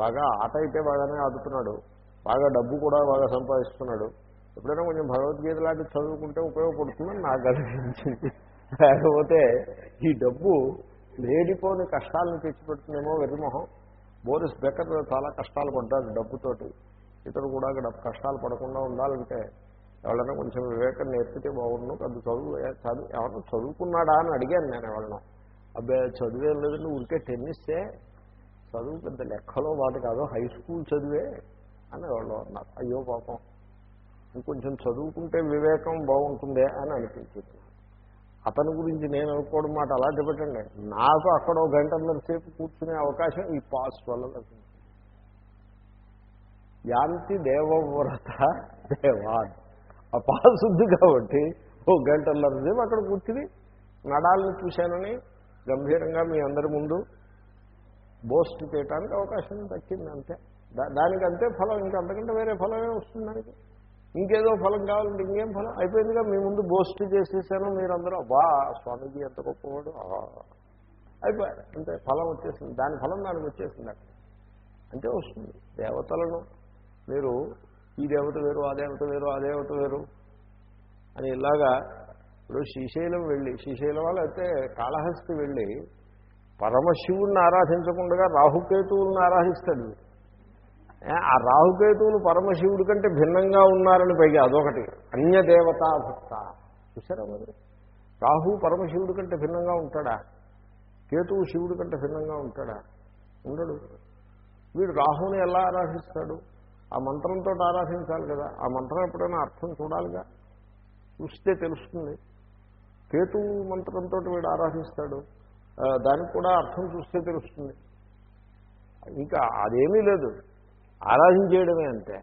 బాగా ఆట అయితే బాగానే ఆడుతున్నాడు. బాగా డబ్బు కూడా బాగా సంపాదిస్తున్నాడు. ఎప్పుడైనా కొంచెం భగవద్గీత లాంటి చదువుకుంటే ఉపయోగపడుతుందని నాకు అనిపించింది. లేకపోతే ఈ డబ్బు లేడిపోని కష్టాలను తెచ్చిపెడుతుందేమో వెర్రిమొహం. బోరిస్ బెకర్ చాలా కష్టాలు పడ్డాడు డబ్బుతోటి. ఇతరు కూడా డబ్బు కష్టాలు పడకుండా ఉండాలంటే ఎవరైనా కొంచెం వివేకం నేర్పితే బాగుండు. అది చదువు చదువు ఎవరన్నా చదువుకున్నాడా అని అడిగాను నేను ఎవరన్నా అబ్బాయి చదివేం లేదండి ఊరికే టెన్నిస్తే చదువు పెద్ద లెక్కలో వాటి కాదు హై స్కూల్ చదివే అని వాళ్ళు అన్నారు. అయ్యో పాపం. ఇంకొంచెం చదువుకుంటే వివేకం బాగుంటుందే అని అనిపించింది. అతని గురించి నేను అనుకోవడం మాట అలా పెట్టండి నాకు అక్కడ ఒక గంటన్నరసేపు కూర్చునే అవకాశం ఈ పాస్ వల్ల లభించింది. యాంతి దేవవ్రత దేవాన్. ఆ పాస్ ఉంది కాబట్టి ఓ గంటన్నరసేపు అక్కడ కూర్చుని నడాలని చూశానని గంభీరంగా మీ అందరి ముందు బోస్ట్ చేయడానికి అవకాశం దక్కింది అంతే. దానికంతే దానికి అంతే ఫలం ఇంకా అంతకంటే వేరే ఫలమే వస్తుంది దానికి. ఇంకేదో ఫలం కావాలంటే ఇంకేం ఫలం? అయిపోయిందిగా మీ ముందు బోస్ట్ చేసేసాను మీరందరూ అబ్బా స్వామీజీ ఎంత గొప్పవాడు. అయిపోయారు. అంతే ఫలం వచ్చేసింది. దాని ఫలం దానికి వచ్చేసింది అక్కడ. అంటే వస్తుంది. దేవతలను మీరు ఈ దేవత వేరు ఆ దేవత వేరు ఆ దేవత వేరు అని ఇలాగా ఇప్పుడు శ్రీశైలం వెళ్ళి శ్రీశైలం వాళ్ళు అయితే కాళహస్తి వెళ్ళి పరమశివుణ్ణి ఆరాధించకుండా రాహుకేతువులను ఆరాధిస్తాడు. ఆ రాహుకేతువులు పరమశివుడి కంటే భిన్నంగా ఉన్నారని పైగా అదొకటి. అన్యదేవతా భక్త చూసారా మరి? రాహు పరమశివుడి కంటే భిన్నంగా ఉంటాడా? కేతువు శివుడి కంటే భిన్నంగా ఉంటాడా? ఉండడు. వీడు రాహుని ఎలా ఆరాధిస్తాడు? ఆ మంత్రంతో ఆరాధించాలి కదా. ఆ మంత్రం ఎప్పుడైనా అర్థం చూడాలిగా? చూస్తే తెలుస్తుంది. కేతువు మంత్రంతో వీడు ఆరాధిస్తాడు. దానికి కూడా అర్థం చూస్తే తెలుస్తుంది. ఇంకా అదేమీ లేదు. ఆరాధించేయడమే అంతే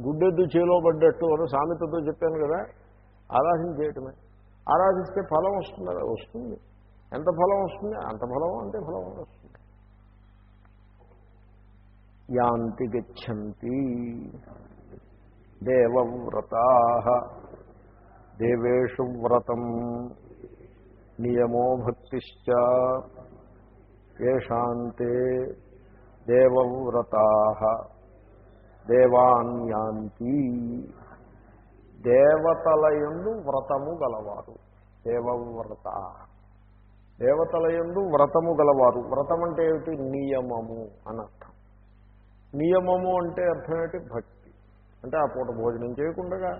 గుడ్డెద్దు చేలో పడ్డట్టు అని సామెతతో చెప్పాను కదా ఆరాధించేయటమే ఆరాధిస్తే ఫలం వస్తుంది? కదా వస్తుంది. ఎంత ఫలం వస్తుంది? అంత ఫలం అంతే ఫలం వస్తుంది. యాంతి గచ్చంతి దేవవ్రత దేవేషు వ్రతం. నియమో భక్తిశ్చ. ఏషాంతే దేవవ్రతా. దేవాన్యాంతి దేవతలయందు వ్రతము గలవారు. దేవవ్రత. దేవతలయందు వ్రతము గలవారు. వ్రతం అంటే ఏమిటి? నియమము అనర్థం. నియమము అంటే అర్థం ఏంటి భక్తి. అంటే ఆ పూట భోజనం చేయకుండా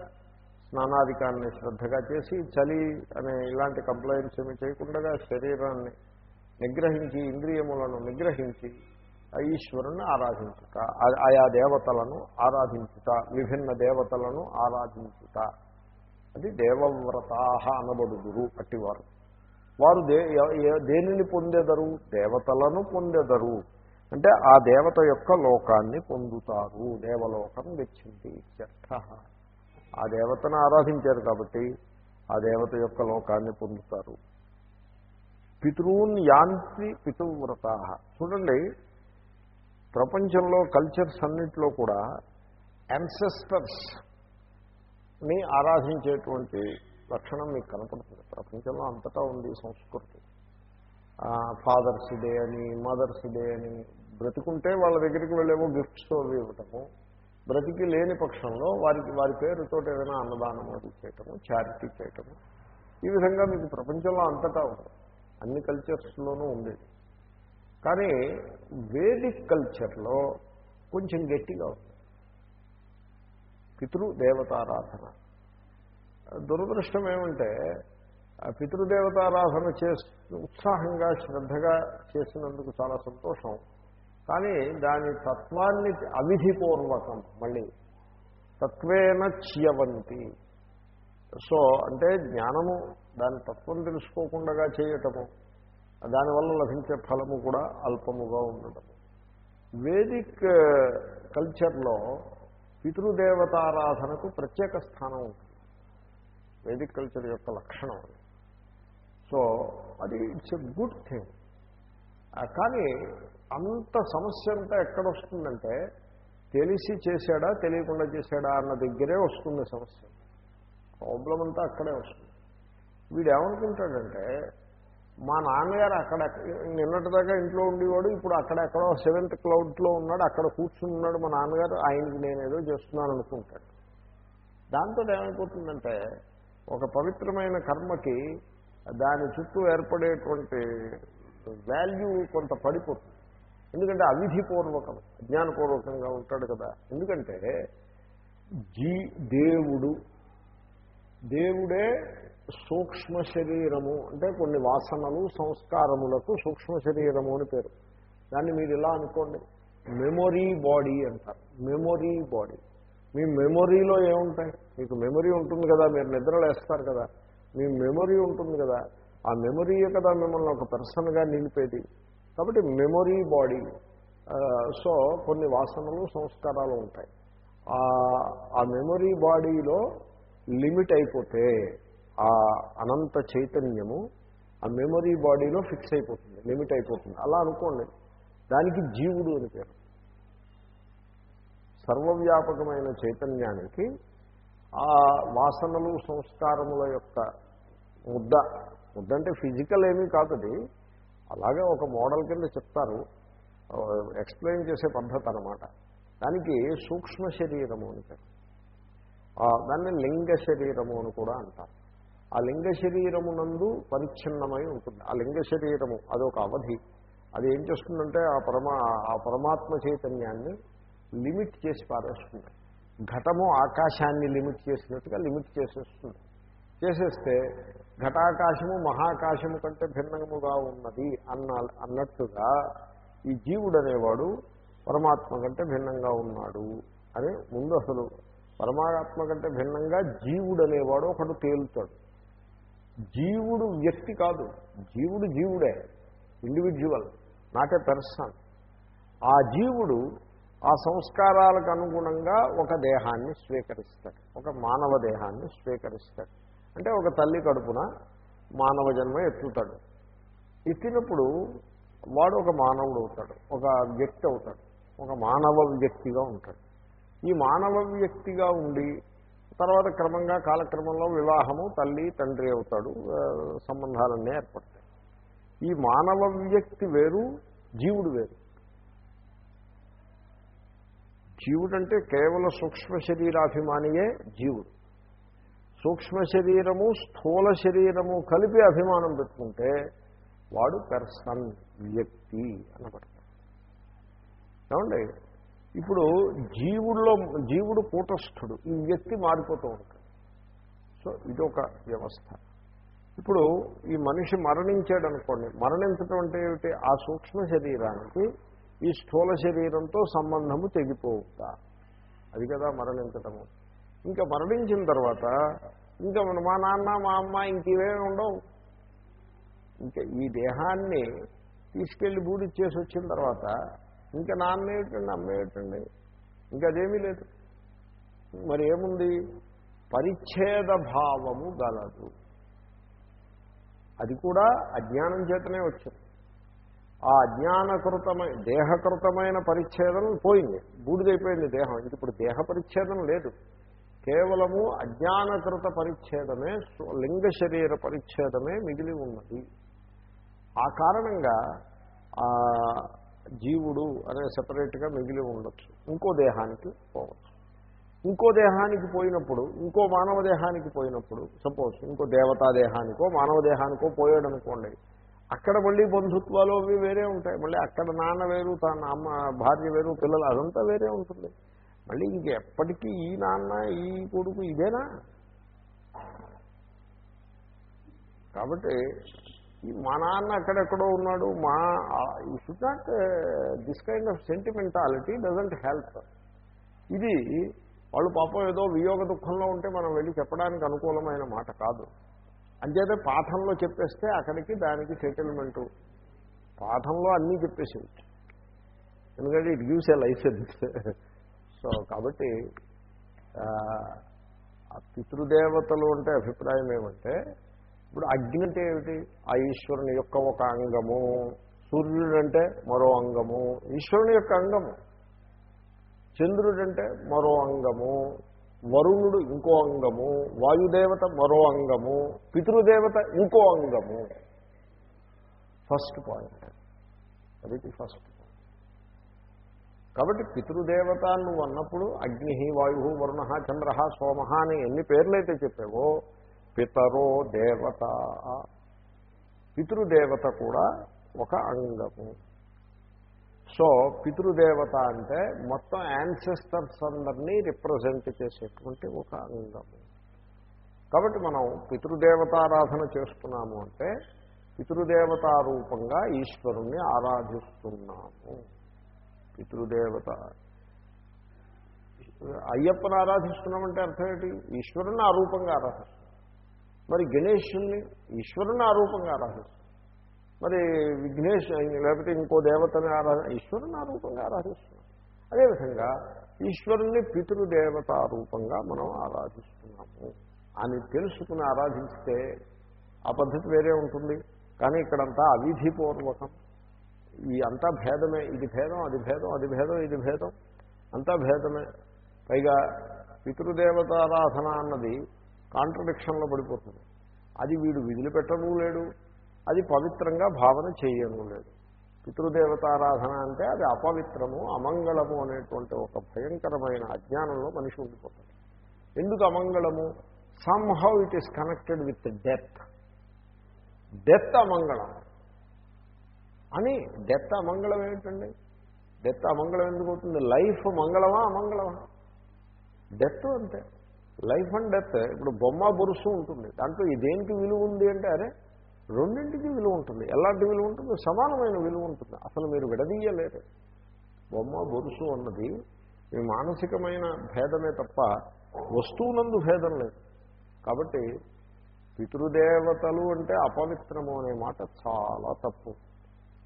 స్నానాధికాన్ని శ్రద్ధగా చేసి చలి అనే ఇలాంటి కంప్లైంట్స్ ఏమి చేయకుండా శరీరాన్ని నిగ్రహించి ఇంద్రియములను నిగ్రహించి ఈశ్వరుణ్ణి ఆరాధించుట ఆయా దేవతలను ఆరాధించుట విభిన్న దేవతలను ఆరాధించుట. అది దేవవ్రతాహ అనబడుదురు అట్టివారు. వారు దే దేనిని పొందెదరు? దేవతలను పొందెదరు. అంటే ఆ దేవత యొక్క లోకాన్ని పొందుతారు. దేవలోకం గచ్చింది ఇత్యర్థ. ఆ దేవతను ఆరాధించారు కాబట్టి ఆ దేవత యొక్క లోకాన్ని పొందుతారు. పితృన్ యాంతి పితృవ్రత. చూడండి ప్రపంచంలో కల్చర్స్ అన్నింటిలో కూడా యాన్సెస్టర్స్ని ఆరాధించేటువంటి లక్షణం మీకు కనపడుతుంది. ప్రపంచంలో అంతటా ఉంది సంస్కృతి. ఫాదర్స్ డే అని మదర్స్ డే అని బ్రతికుంటే వాళ్ళ దగ్గరికి వెళ్ళేమో గిఫ్ట్స్ అవి ఇవ్వటము. బ్రతికి లేని పక్షంలో వారికి వారి పేరుతో ఏదైనా అన్నదానం అది చేయటము చారిటీ చేయటము. ఈ విధంగా మీకు ప్రపంచంలో అంతటా ఉంది. అన్ని కల్చర్స్లోనూ ఉండేది. కానీ వేదిక్ కల్చర్లో కొంచెం గట్టిగా ఉంది. పితృదేవతారాధన. దురదృష్టం ఏమంటే ఆ పితృదేవతారాధన చేస్తూ ఉత్సాహంగా శ్రద్ధగా చేసినందుకు చాలా సంతోషం. కానీ దాని తత్వాన్ని అవిధిపూర్వకం మళ్ళీ. తత్వేన చియవంతి. సో అంటే జ్ఞానము దాని తత్వం తెలుసుకోకుండా చేయటము దానివల్ల లభించే ఫలము కూడా అల్పముగా ఉండటము. వేదిక్ కల్చర్లో పితృదేవతారాధనకు ప్రత్యేక స్థానం ఉంటుంది. వేదిక్ కల్చర్ యొక్క లక్షణం అది. సో అది ఇట్స్ ఎ గుడ్ థింగ్. కానీ అంత సమస్య అంతా ఎక్కడొస్తుందంటే తెలిసి చేశాడా తెలియకుండా చేశాడా అన్న దగ్గరే వస్తుంది సమస్య. ప్రాబ్లం అంతా అక్కడే వస్తుంది. వీడు ఏమనుకుంటాడంటే మా నాన్నగారు అక్కడ నిన్నటిదాకా ఇంట్లో ఉండేవాడు ఇప్పుడు అక్కడెక్కడో సెవెంత్ క్లౌడ్లో ఉన్నాడు అక్కడ కూర్చుని ఉన్నాడు మా నాన్నగారు ఆయనకి నేను ఏదో చేస్తున్నాను అనుకుంటాడు. దాంతో ఏమైపోతుందంటే ఒక పవిత్రమైన కర్మకి దాని చుట్టూ ఏర్పడేటువంటి వాల్యూ కొంత పడిపోతుంది. ఎందుకంటే అవిధిపూర్వకం అజ్ఞానపూర్వకంగా ఉంటాడు కదా. ఎందుకంటే జీ దేవుడు దేవుడే సూక్ష్మ శరీరము అంటే కొన్ని వాసనలు సంస్కారములకు సూక్ష్మ శరీరము అని పేరు. దాన్ని మీరు ఇలా అనుకోండి మెమొరీ బాడీ అంటారు. Memory body. మీ మెమొరీలో ఏముంటాయి? మీకు మెమొరీ ఉంటుంది కదా మీరు నిద్రలో వేస్తారు కదా. మీ మెమొరీ ఉంటుంది కదా. ఆ మెమొరీయే కదా మిమ్మల్ని ఒక పర్సన్గా నిలిపేది. కాబట్టి మెమొరీ బాడీ సో కొన్ని వాసనలు సంస్కారాలు ఉంటాయి. ఆ మెమొరీ బాడీలో లిమిట్ అయిపోతే ఆ అనంత చైతన్యము ఆ మెమొరీ బాడీలో ఫిక్స్ అయిపోతుంది లిమిట్ అయిపోతుంది. అలా అనుకోండి. దానికి జీవుడు అని పేరు. సర్వవ్యాపకమైన చైతన్యానికి ఆ వాసనలు సంస్కారముల యొక్క ముద్ద ముద్ద అంటే ఫిజికల్ ఏమీ కాదు అలాగే ఒక మోడల్ కింద చెప్తారు ఎక్స్ప్లెయిన్ చేసే పద్ధతి అనమాట దానికి సూక్ష్మ శరీరము అని దాన్ని లింగ శరీరము అని కూడా అంటారు. ఆ లింగ శరీరమునందు పరిచ్ఛిన్నమై ఉంటుంది. ఆ లింగ శరీరము అదొక అవధి. అది ఏం చేస్తుందంటే ఆ పరమా ఆ పరమాత్మ చైతన్యాన్ని లిమిట్ చేసి పారేస్తుంది. ఘటము ఆకాశాన్ని లిమిట్ చేసినట్టుగా లిమిట్ చేసేస్తుంది. చేసేస్తే ఘటాకాశము మహాకాశము కంటే భిన్నముగా ఉన్నది అన్న అన్నట్టుగా ఈ జీవుడు అనేవాడు పరమాత్మ కంటే భిన్నంగా ఉన్నాడు అని ముందు అసలు పరమాత్మ కంటే భిన్నంగా జీవుడు అనేవాడు ఒకడు తేలుతాడు. జీవుడు వ్యక్తి కాదు జీవుడు జీవుడే ఇండివిజువల్ నాట్ ఏ ఆ జీవుడు ఆ సంస్కారాలకు అనుగుణంగా ఒక దేహాన్ని స్వీకరిస్తాడు ఒక మానవ దేహాన్ని స్వీకరిస్తాడు. అంటే ఒక తల్లి కడుపున మానవ జన్మ ఎత్తుతాడు. ఎత్తినప్పుడు వాడు ఒక మానవుడు అవుతాడు ఒక వ్యక్తి అవుతాడు ఒక మానవ వ్యక్తిగా ఉంటాడు. ఈ మానవ వ్యక్తిగా ఉండి తర్వాత క్రమంగా కాలక్రమంలో వివాహము తల్లి తండ్రి అవుతాడు సంబంధాలన్నీ ఏర్పడతాయి. ఈ మానవ వ్యక్తి వేరు జీవుడు వేరు. జీవుడంటే కేవల సూక్ష్మ శరీరాభిమానియే జీవుడు. సూక్ష్మ శరీరము స్థూల శరీరము కలిపి అభిమానం పెట్టుకుంటే వాడు పెర్సన్ వ్యక్తి అనబడతాడు. ఏమండి? ఇప్పుడు జీవుల్లో జీవుడు కూటస్థుడు ఈ వ్యక్తి మారిపోతూ ఉంటాడు. సో ఇదొక వ్యవస్థ. ఇప్పుడు ఈ మనిషి మరణించాడు అనుకోండి మరణించడం అంటే ఏమిటి? ఆ సూక్ష్మ శరీరానికి ఈ స్థూల శరీరంతో సంబంధము తెగిపోవుతా అది కదా మరణించటము. ఇంకా మరణించిన తర్వాత ఇంకా మా నాన్న మా అమ్మ ఇంకేమేమి ఉండవు. ఇంకా ఈ దేహాన్ని తీసుకెళ్ళి బూడిచ్చేసి వచ్చిన తర్వాత ఇంకా నాన్న ఏమిటండి అమ్మ ఏమిటండి? ఇంకా అదేమీ లేదు. మరి ఏముంది? పరిచ్ఛేద భావము గలదు. అది కూడా అజ్ఞానం చేతనే వచ్చింది. ఆ అజ్ఞానకృతమైన దేహకృతమైన పరిచ్ఛేదం పోయింది. బూడిదైపోయింది దేహం. ఇప్పుడు దేహ పరిచ్ఛేదం లేదు. కేవలము అజ్ఞానకృత పరిచ్ఛేదమే లింగ శరీర పరిచ్ఛేదమే మిగిలి ఉన్నది. ఆ కారణంగా జీవుడు అనే సపరేట్గా మిగిలి ఉండొచ్చు. ఇంకో దేహానికి పోవచ్చు. ఇంకో దేహానికి పోయినప్పుడు ఇంకో మానవ దేహానికి పోయినప్పుడు సపోజ్ ఇంకో దేవతా దేహానికో మానవ దేహానికో పోయాడు అనుకోండి అక్కడ మళ్ళీ బంధుత్వాలు అవి వేరే ఉంటాయి. మళ్ళీ అక్కడ నాన్న వేరు తన అమ్మ భార్య వేరు పిల్లలు అదంతా వేరే ఉంటుంది. మళ్ళీ ఇంకెప్పటికీ ఈ నాన్న ఈ కొడుకు ఇదేనా? కాబట్టి మా నాన్న అక్కడెక్కడో ఉన్నాడు. మా ఈ should not this kind of sentimentality doesn't help ఇది వాళ్ళు పాపం ఏదో వియోగ దుఃఖంలో ఉంటే మనం వెళ్ళి చెప్పడానికి అనుకూలమైన మాట కాదు. అంచేతే పాఠంలో చెప్పేస్తే అక్కడికి దానికి సెటిల్మెంటు పాఠంలో అన్నీ చెప్పేసేయచ్చు. ఎందుకంటే it gives a licence so కాబట్టి పితృదేవతలు అంటే అభిప్రాయం ఏమంటే ఇప్పుడు అగ్ని అంటే ఏమిటి? ఆ ఈశ్వరుని యొక్క ఒక అంగము సూర్యుడు అంటే మరో అంగము ఈశ్వరుని యొక్క అంగము చంద్రుడు అంటే మరో అంగము వరుణుడు ఇంకో అంగము వాయుదేవత మరో అంగము పితృదేవత ఇంకో అంగము. First point. అది ఫస్ట్. కాబట్టి పితృదేవత నువ్వు అన్నప్పుడు అగ్ని వాయు వరుణ చంద్ర సోమ అని ఎన్ని పేర్లైతే చెప్పావో పితరో దేవత. పితృదేవత కూడా ఒక అంగము. సో పితృదేవత అంటే మొత్తం యాన్సెస్టర్స్ అందరినీ రిప్రజెంట్ చేసేటువంటి ఒక అంగము. కాబట్టి మనం పితృదేవతారాధన చేస్తున్నాము అంటే పితృదేవతారూపంగా ఈశ్వరుణ్ణి ఆరాధిస్తున్నాము. పితృదేవత. అయ్యప్పను ఆరాధిస్తున్నామంటే అర్థం ఏంటి? ఈశ్వరుని ఆ రూపంగా ఆరాధిస్తున్నాం. మరి గణేశుణ్ణి ఈశ్వరుని ఆ రూపంగా ఆరాధిస్తున్నాం. మరి విఘ్నేష్ లేకపోతే ఇంకో దేవతని ఆరాధ ఈశ్వరుని ఆ రూపంగా ఆరాధిస్తున్నాం. అదేవిధంగా ఈశ్వరుణ్ణి పితృదేవతా రూపంగా మనం ఆరాధిస్తున్నాము. అని తెలుసుకుని ఆరాధిస్తే ఆ పద్ధతి వేరే ఉంటుంది. కానీ ఇక్కడంతా అవిధిపూర్వకం. ఈ అంతా భేదమే. ఇది భేదం అది భేదం అది భేదం ఇది భేదం. అంతా భేదమే. పైగా పితృదేవతారాధన అన్నది కాంట్రడిక్షన్లో పడిపోతుంది. అది వీడు విధులు పెట్టను లేడు. అది పవిత్రంగా భావన చేయను లేదు. పితృదేవతారాధన అంటే అది అపవిత్రము అమంగళము అనేటువంటి ఒక భయంకరమైన అజ్ఞానంలో మనిషి ఉండిపోతాడు. ఎందుకు అమంగళము? Somehow it is connected with death death అమంగళం. అని డెత్ అమంగళం ఏమిటండి? డెత్ అమంగళం ఎందుకు అవుతుంది? లైఫ్ మంగళమా అమంగళమా? డెత్ అంతే. లైఫ్ అండ్ డెత్ ఇప్పుడు బొమ్మ బొరుసు ఉంటుంది. దాంట్లో ఇదేంటి విలువ ఉంది అంటే అరే రెండింటికి విలువ ఉంటుంది. ఎలాంటి విలువ ఉంటుంది సమానమైన విలువ ఉంటుంది. అసలు మీరు విడదీయలేరు. బొమ్మ బొరుసు అన్నది మీ మానసికమైన భేదమే తప్ప వస్తువునందు భేదం లేదు. కాబట్టి పితృదేవతలు అంటే అపవిత్రము అనే మాట చాలా తప్పు.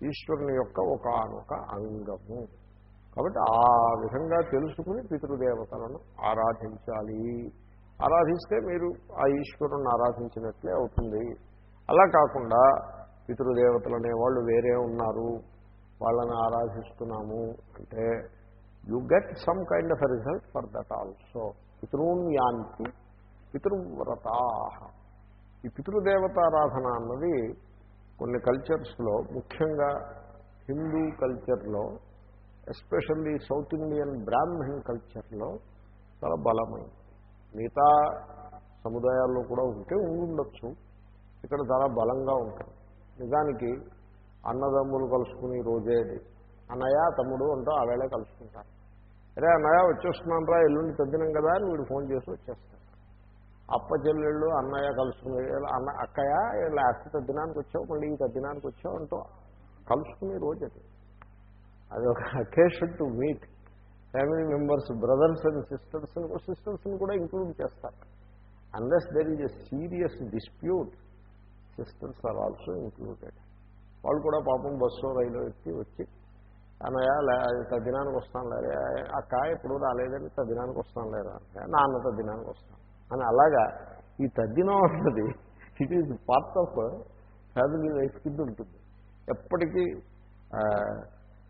ఈశ్వరుని యొక్క ఒకనొక అంగము. కాబట్టి ఆ విధంగా తెలుసుకుని పితృదేవతలను ఆరాధించాలి. ఆరాధిస్తే మీరు ఆ ఈశ్వరుని ఆరాధించినట్లే అవుతుంది. అలా కాకుండా పితృదేవతలు అనేవాళ్ళు వేరే ఉన్నారు. వాళ్ళని ఆరాధిస్తున్నాము అంటే you get some kind of result for that also పితృన్ యాంతి పితృవ్రత ఈ పితృదేవతారాధన అన్నది కొన్ని కల్చర్స్లో ముఖ్యంగా హిందూ కల్చర్లో ఎస్పెషల్లీ సౌత్ ఇండియన్ బ్రాహ్మణ్ కల్చర్లో చాలా బలమైంది. మిగతా సముదాయాల్లో కూడా ఉంటే ఉండొచ్చు ఇక్కడ చాలా బలంగా ఉంటుంది నిజానికి అన్నదమ్ములు కలుసుకుని రోజేది అన్నయ్య తమ్ముడు అంటూ ఆ వేళ కలుసుకుంటారు. అరే అన్నయ్య వచ్చేస్తున్నాను రా ఎల్లుండి తగ్గినాం కదా అని వీడు ఫోన్ చేసి వచ్చేస్తాను అప్ప చెల్లెళ్ళు అన్నయ్య కలుసుకునే అన్న అక్కయ్య లాస్ట్ తద్దినానికి వచ్చావు మళ్ళీ ఈ తద్దినానికి వచ్చావు అంటూ కలుసుకునే రోజు అది. అది ఒక occasion to meet family members brothers and sisters సిస్టర్స్ని కూడా ఇంక్లూడ్ చేస్తారు. Unless there is a serious dispute sisters are also included వాళ్ళు కూడా పాపం బస్సు రైలు ఎక్కి వచ్చి అన్నయ్య తద్దినానికి వస్తాను లేరా అక్క ఎప్పుడు రాలేదని తద్దినానికి వస్తాను లేరా నాన్న తద్దినానికి వస్తాను. అని అలాగా ఈ తగ్గినం అన్నది it is part of family life కింద ఉంటుంది. ఎప్పటికీ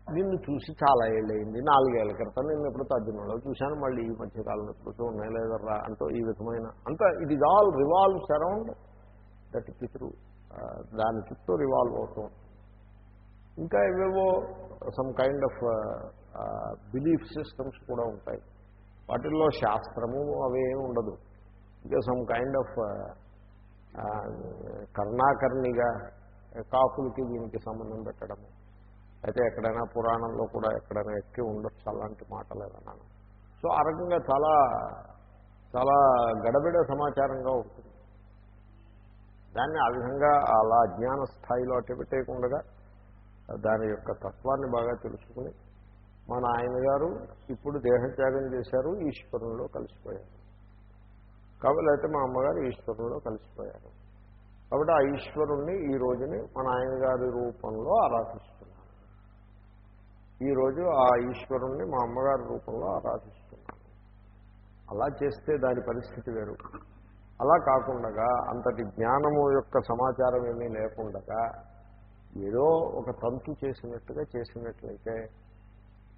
నిన్ను చూసి చాలా ఏళ్ళయింది నాలుగేళ్ళ క్రితం నేను ఎప్పుడు తద్దినంలో చూశాను మళ్ళీ ఈ మధ్యకాలంలో ఎప్పుడు ఉన్నాయి లేదర్రా అంటూ ఈ విధమైన అంతా it is all revolves around that పితృ దాని చుట్టూ రివాల్వ్ అవుతూ ఇంకా ఏవేవో some kind of belief systems కూడా ఉంటాయి. వాటిల్లో శాస్త్రము అవేమి ఉండదు. సమ్ కైండ్ ఆఫ్ కర్ణాకర్ణిగా కాకులకి దీనికి సంబంధం పెట్టడము. అయితే ఎక్కడైనా పురాణంలో కూడా ఎక్కడైనా ఎక్కి ఉండొచ్చు అలాంటి మాటలు లేదన్నాను సో ఆ రకంగా చాలా చాలా గడబిడ సమాచారంగా ఉంటుంది. దాన్ని ఆ విధంగా అలా అజ్ఞాన స్థాయిలో అట్టి దాని యొక్క తత్వాన్ని బాగా తెలుసుకుని మా నాయన గారు ఇప్పుడు దేహత్యాగం చేశారు ఈశ్వరంలో కలిసిపోయారు. కాబట్టి అయితే మా అమ్మగారు ఈశ్వరంలో కలిసిపోయారు. కాబట్టి ఆ ఈశ్వరుణ్ణి ఈ రోజుని మా నాయనగారి రూపంలో ఆరాధిస్తున్నాను ఈరోజు ఆ ఈశ్వరుణ్ణి మా అమ్మగారి రూపంలో ఆరాధిస్తున్నాను అలా చేస్తే దాని పరిస్థితి వేరు. అలా కాకుండా అంతటి జ్ఞానము యొక్క సమాచారం ఏమీ లేకుండగా ఏదో ఒక తంతు చేసినట్టుగా చేసినట్లయితే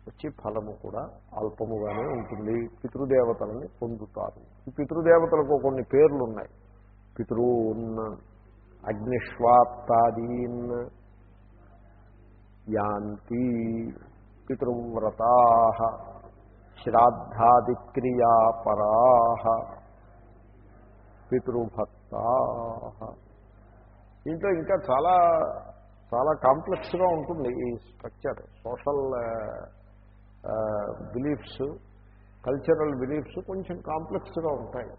వచ్చి ఫలము కూడా అల్పముగానే ఉంటుంది. పితృదేవతలని పొందుతారు. ఈ పితృదేవతలకు కొన్ని పేర్లు ఉన్నాయి పితృన్ అగ్నిష్వాప్తాదీన్ యాంతి పితృవ్రతా శ్రాద్ధాదిక్రియాపరా పితృభక్త దీంట్లో ఇంకా చాలా చాలా కాంప్లెక్స్గా ఉంటుంది ఈ structure. Social beliefs cultural beliefs కొంచెం కాంప్లెక్స్గా ఉంటాయి.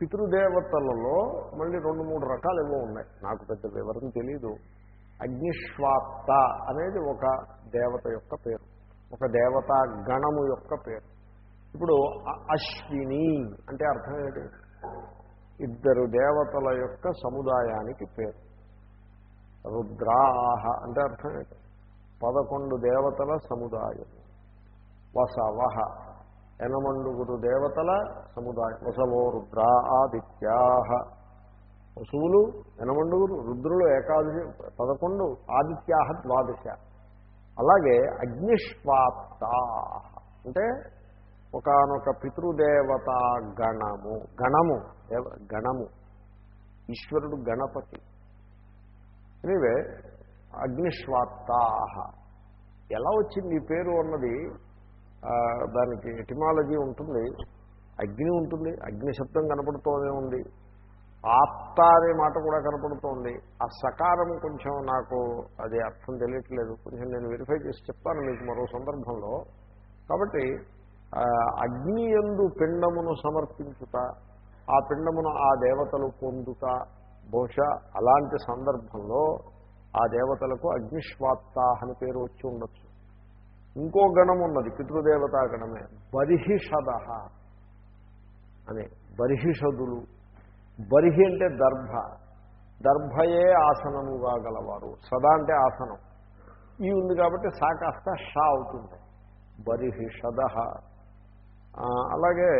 పితృదేవతలలో మళ్ళీ రెండు మూడు రకాలు ఏవో ఉన్నాయి. నాకు పెద్ద వివరం తెలీదు. అగ్నిశ్వాత్త అనేది ఒక దేవత యొక్క పేరు. ఒక దేవతా గణము యొక్క పేరు. ఇప్పుడు అశ్విని అంటే అర్థం ఏంటి? ఇద్దరు దేవతల యొక్క సముదాయానికి పేరు. రుద్రాహ అంటే అర్థం ఏంటి? పదకొండు దేవతల సముదాయం. వసవహ. ఎనమండుగురు దేవతల సముదాయం. వసవో రుద్ర ఆదిత్యా వసువులు ఎనమండుగురు రుద్రులు ఏకాదశి పదకొండు ఆదిత్యా ద్వాదశ. అలాగే అగ్నిష్వాప్త అంటే ఒకనొక పితృదేవత గణము. గణము గణము. ఈశ్వరుడు గణపతి. ఎనివే అగ్నిశ్వాత్తాహ ఎలా వచ్చింది? ఈ పేరు అన్నది దానికి ఎటిమాలజీ ఉంటుంది. అగ్ని ఉంటుంది. అగ్ని శబ్దం కనపడుతూనే ఉంది. ఆత్త అనే మాట కూడా కనపడుతోంది. ఆ సకారం కొంచెం నాకు అది అర్థం తెలియట్లేదు. కొంచెం నేను వెరిఫై చేసి చెప్తాను మీకు మరో సందర్భంలో. కాబట్టి అగ్ని ఎందు పిండమును సమర్పించుట ఆ పిండమును ఆ దేవతలు పొందుట బహుశా అలాంటి సందర్భంలో ఆ దేవతలకు అగ్నిశ్వాత్త అని పేరు వచ్చి ఉండొచ్చు. ఇంకో గణం ఉన్నది పితృదేవతా గణమే. బరిహిషద అని బరిహిషదులు బరిహి అంటే దర్భ. దర్భయే ఆసనముగా గలవారు. సదా అంటే ఆసనం. ఈ ఉంది కాబట్టి సా కాస్త షా అవుతుంది బరిహిషద అలాగే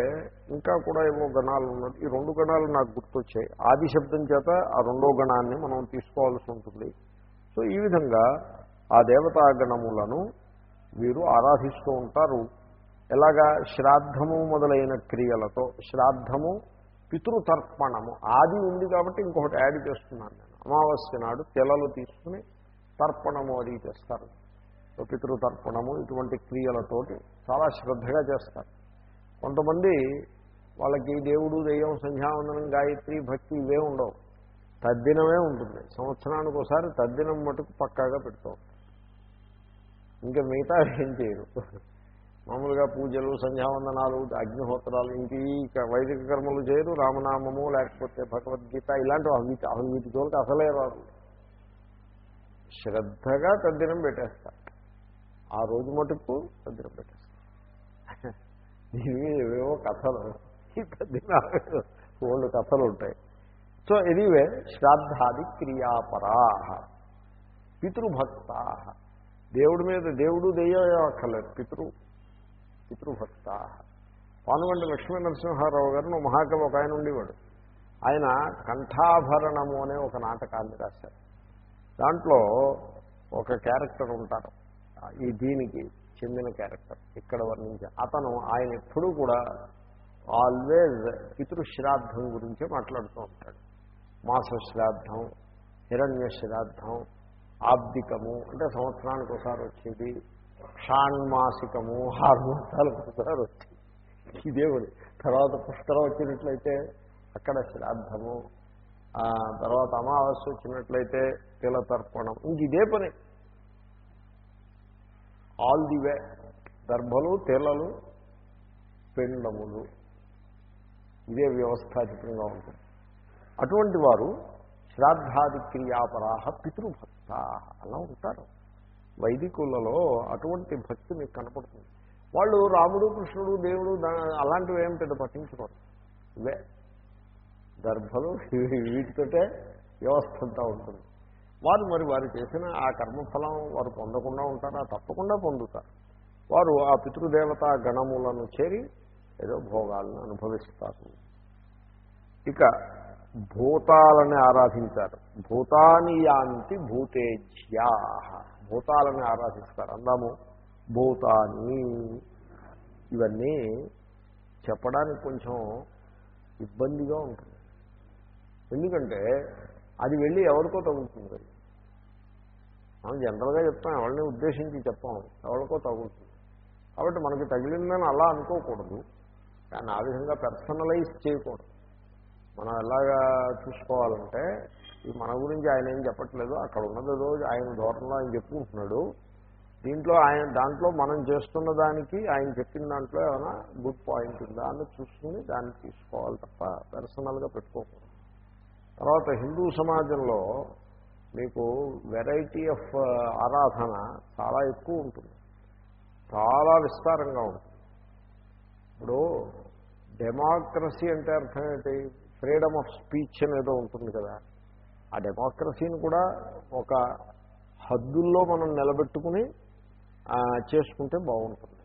ఇంకా కూడా ఏవో గణాలు ఉన్నది. ఈ రెండు గణాలు నాకు గుర్తొచ్చాయి. ఆది శబ్దం చేత ఆ రెండో గణాన్ని మనం తీసుకోవాల్సి ఉంటుంది. సో ఈ విధంగా ఆ దేవతాగణములను వీరు ఆరాధిస్తూ ఉంటారు. ఎలాగా? శ్రాద్ధము మొదలైన క్రియలతో శ్రాద్ధము పితృతర్పణము. ఆది ఉంది కాబట్టి ఇంకొకటి యాడ్ చేస్తున్నాను నేను. అమావాస్య నాడు తెలలు తీసుకుని తర్పణము అది చేస్తారు. సో పితృతర్పణము ఇటువంటి క్రియలతోటి చాలా శ్రద్ధగా చేస్తారు. కొంతమంది వాళ్ళకి దేవుడు దెయ్యం సంధ్యావందనం గాయత్రి భక్తి ఇవే ఉండవు. తద్దినమే ఉంటుంది. సంవత్సరానికి ఒకసారి తద్దినం మటుకు పక్కాగా పెడతాం. ఇంకా మిగతా ఏం చేయరు. మామూలుగా పూజలు సంధ్యావందనాలు అగ్నిహోత్రాలు ఇంక ఈ వైదిక కర్మలు చేయరు. రామనామము లేకపోతే భగవద్గీత ఇలాంటివి అవి అవి వీటి తోలికి అసలే రాదు శ్రద్ధగా తద్దినం పెట్టేస్తా ఆ రోజు మటుకు తద్దినం పెట్టేస్తా దీని ఏవేవో కథలు. ఈ తద్దినాలు ఓళ్ళు కథలు ఉంటాయి. సో ఎనీవే శ్రాద్ధాది క్రియాపరా పితృభక్తా. దేవుడి మీద దేవుడు దెయ్యం అక్కర్లేదు పితృ పితృభక్త. పానుగంటి లక్ష్మీ నరసింహారావు గారిని మహాకవి ఒక ఆయన ఉండేవాడు. ఆయన కంఠాభరణము అనే ఒక నాటకాన్ని రాశారు. దాంట్లో ఒక క్యారెక్టర్ ఉంటారు. ఈ దీనికి చెందిన క్యారెక్టర్ ఇక్కడ వర్ణించి అతను ఆయన ఎప్పుడూ కూడా ఆల్వేజ్ పితృశ్రాద్ధం గురించే మాట్లాడుతూ ఉంటాడు. మాస శ్రాద్ధం హిరణ్య శ్రాద్ధం ఆబ్దికము అంటే సంవత్సరానికి ఒకసారి వచ్చేది షాణ్మాసికము ఆరు మాసాలకు ఒకసారి వచ్చేది. ఇదేవుడి తర్వాత పుష్కరం వచ్చినట్లయితే అక్కడ శ్రాద్ధము తర్వాత అమావాస్య వచ్చినట్లయితే తిల తర్పణం ఇంక ఇదే పని. ఆల్ ది వే దర్భలు తేలలు పెండములు. ఇదే వ్యవస్థాధికంగా ఉంటుంది. అటువంటి వారు శ్రాద్ధాది క్రియాపరాహ పితృభక్త అలా ఉంటారు. వైదికులలో అటువంటి భక్తి మీకు కనపడుతుంది. వాళ్ళు రాముడు కృష్ణుడు దేవుడు అలాంటివి ఏం పెద్ద పట్టించుకోరు. ఇవే. దర్భలు వీటితోటే వ్యవస్థ అంతా ఉంటుంది. వారు మరి వారు చేసిన ఆ కర్మఫలం వారు పొందకుండా ఉంటారా? తప్పకుండా పొందుతారు. వారు ఆ పితృదేవత గణములను చేరి ఏదో భోగాలను అనుభవిస్తారు. ఇక భూతాలని ఆరాధించారు. భూతాని యాంతి భూతేజ్యా. భూతాలని ఆరాధిస్తారు. అందాము భూతాని. ఇవన్నీ చెప్పడానికి కొంచెం ఇబ్బందిగా ఉంటుంది. ఎందుకంటే అది వెళ్ళి ఎవరికో తగులుతుంది. మనం జనరల్గా చెప్తాం ఎవరిని ఉద్దేశించి చెప్పాం ఎవరికో తగులుతుంది. కాబట్టి మనకి తగిలిందని అలా అనుకోకూడదు. కానీ ఆ విధంగా పర్సనలైజ్ చేయకూడదు. మనం ఎలాగా చూసుకోవాలంటే ఈ మన గురించి ఆయన ఏం చెప్పట్లేదు అక్కడ ఉన్నది రోజు ఆయన ధోరణిలో ఆయన చెప్పుకుంటున్నాడు. దీంట్లో ఆయన దాంట్లో మనం చేస్తున్న దానికి ఆయన చెప్పిన దాంట్లో ఏమైనా గుడ్ పాయింట్ ఉందా అని చూసుకుని దాన్ని తీసుకోవాలి తప్ప పర్సనల్గా పెట్టుకోకూడదు. తర్వాత హిందూ సమాజంలో మీకు వెరైటీ ఆఫ్ uh, ఆరాధన చాలా ఎక్కువ ఉంటుంది. చాలా విస్తారంగా ఉంటుంది. ఇప్పుడు డెమోక్రసీ అంటే అర్థం ఏంటి? ఫ్రీడమ్ ఆఫ్ స్పీచ్ అనేదో ఉంటుంది కదా. ఆ డెమోక్రసీని కూడా ఒక హద్దుల్లో మనం నిలబెట్టుకుని చేసుకుంటే బాగుంటుంది.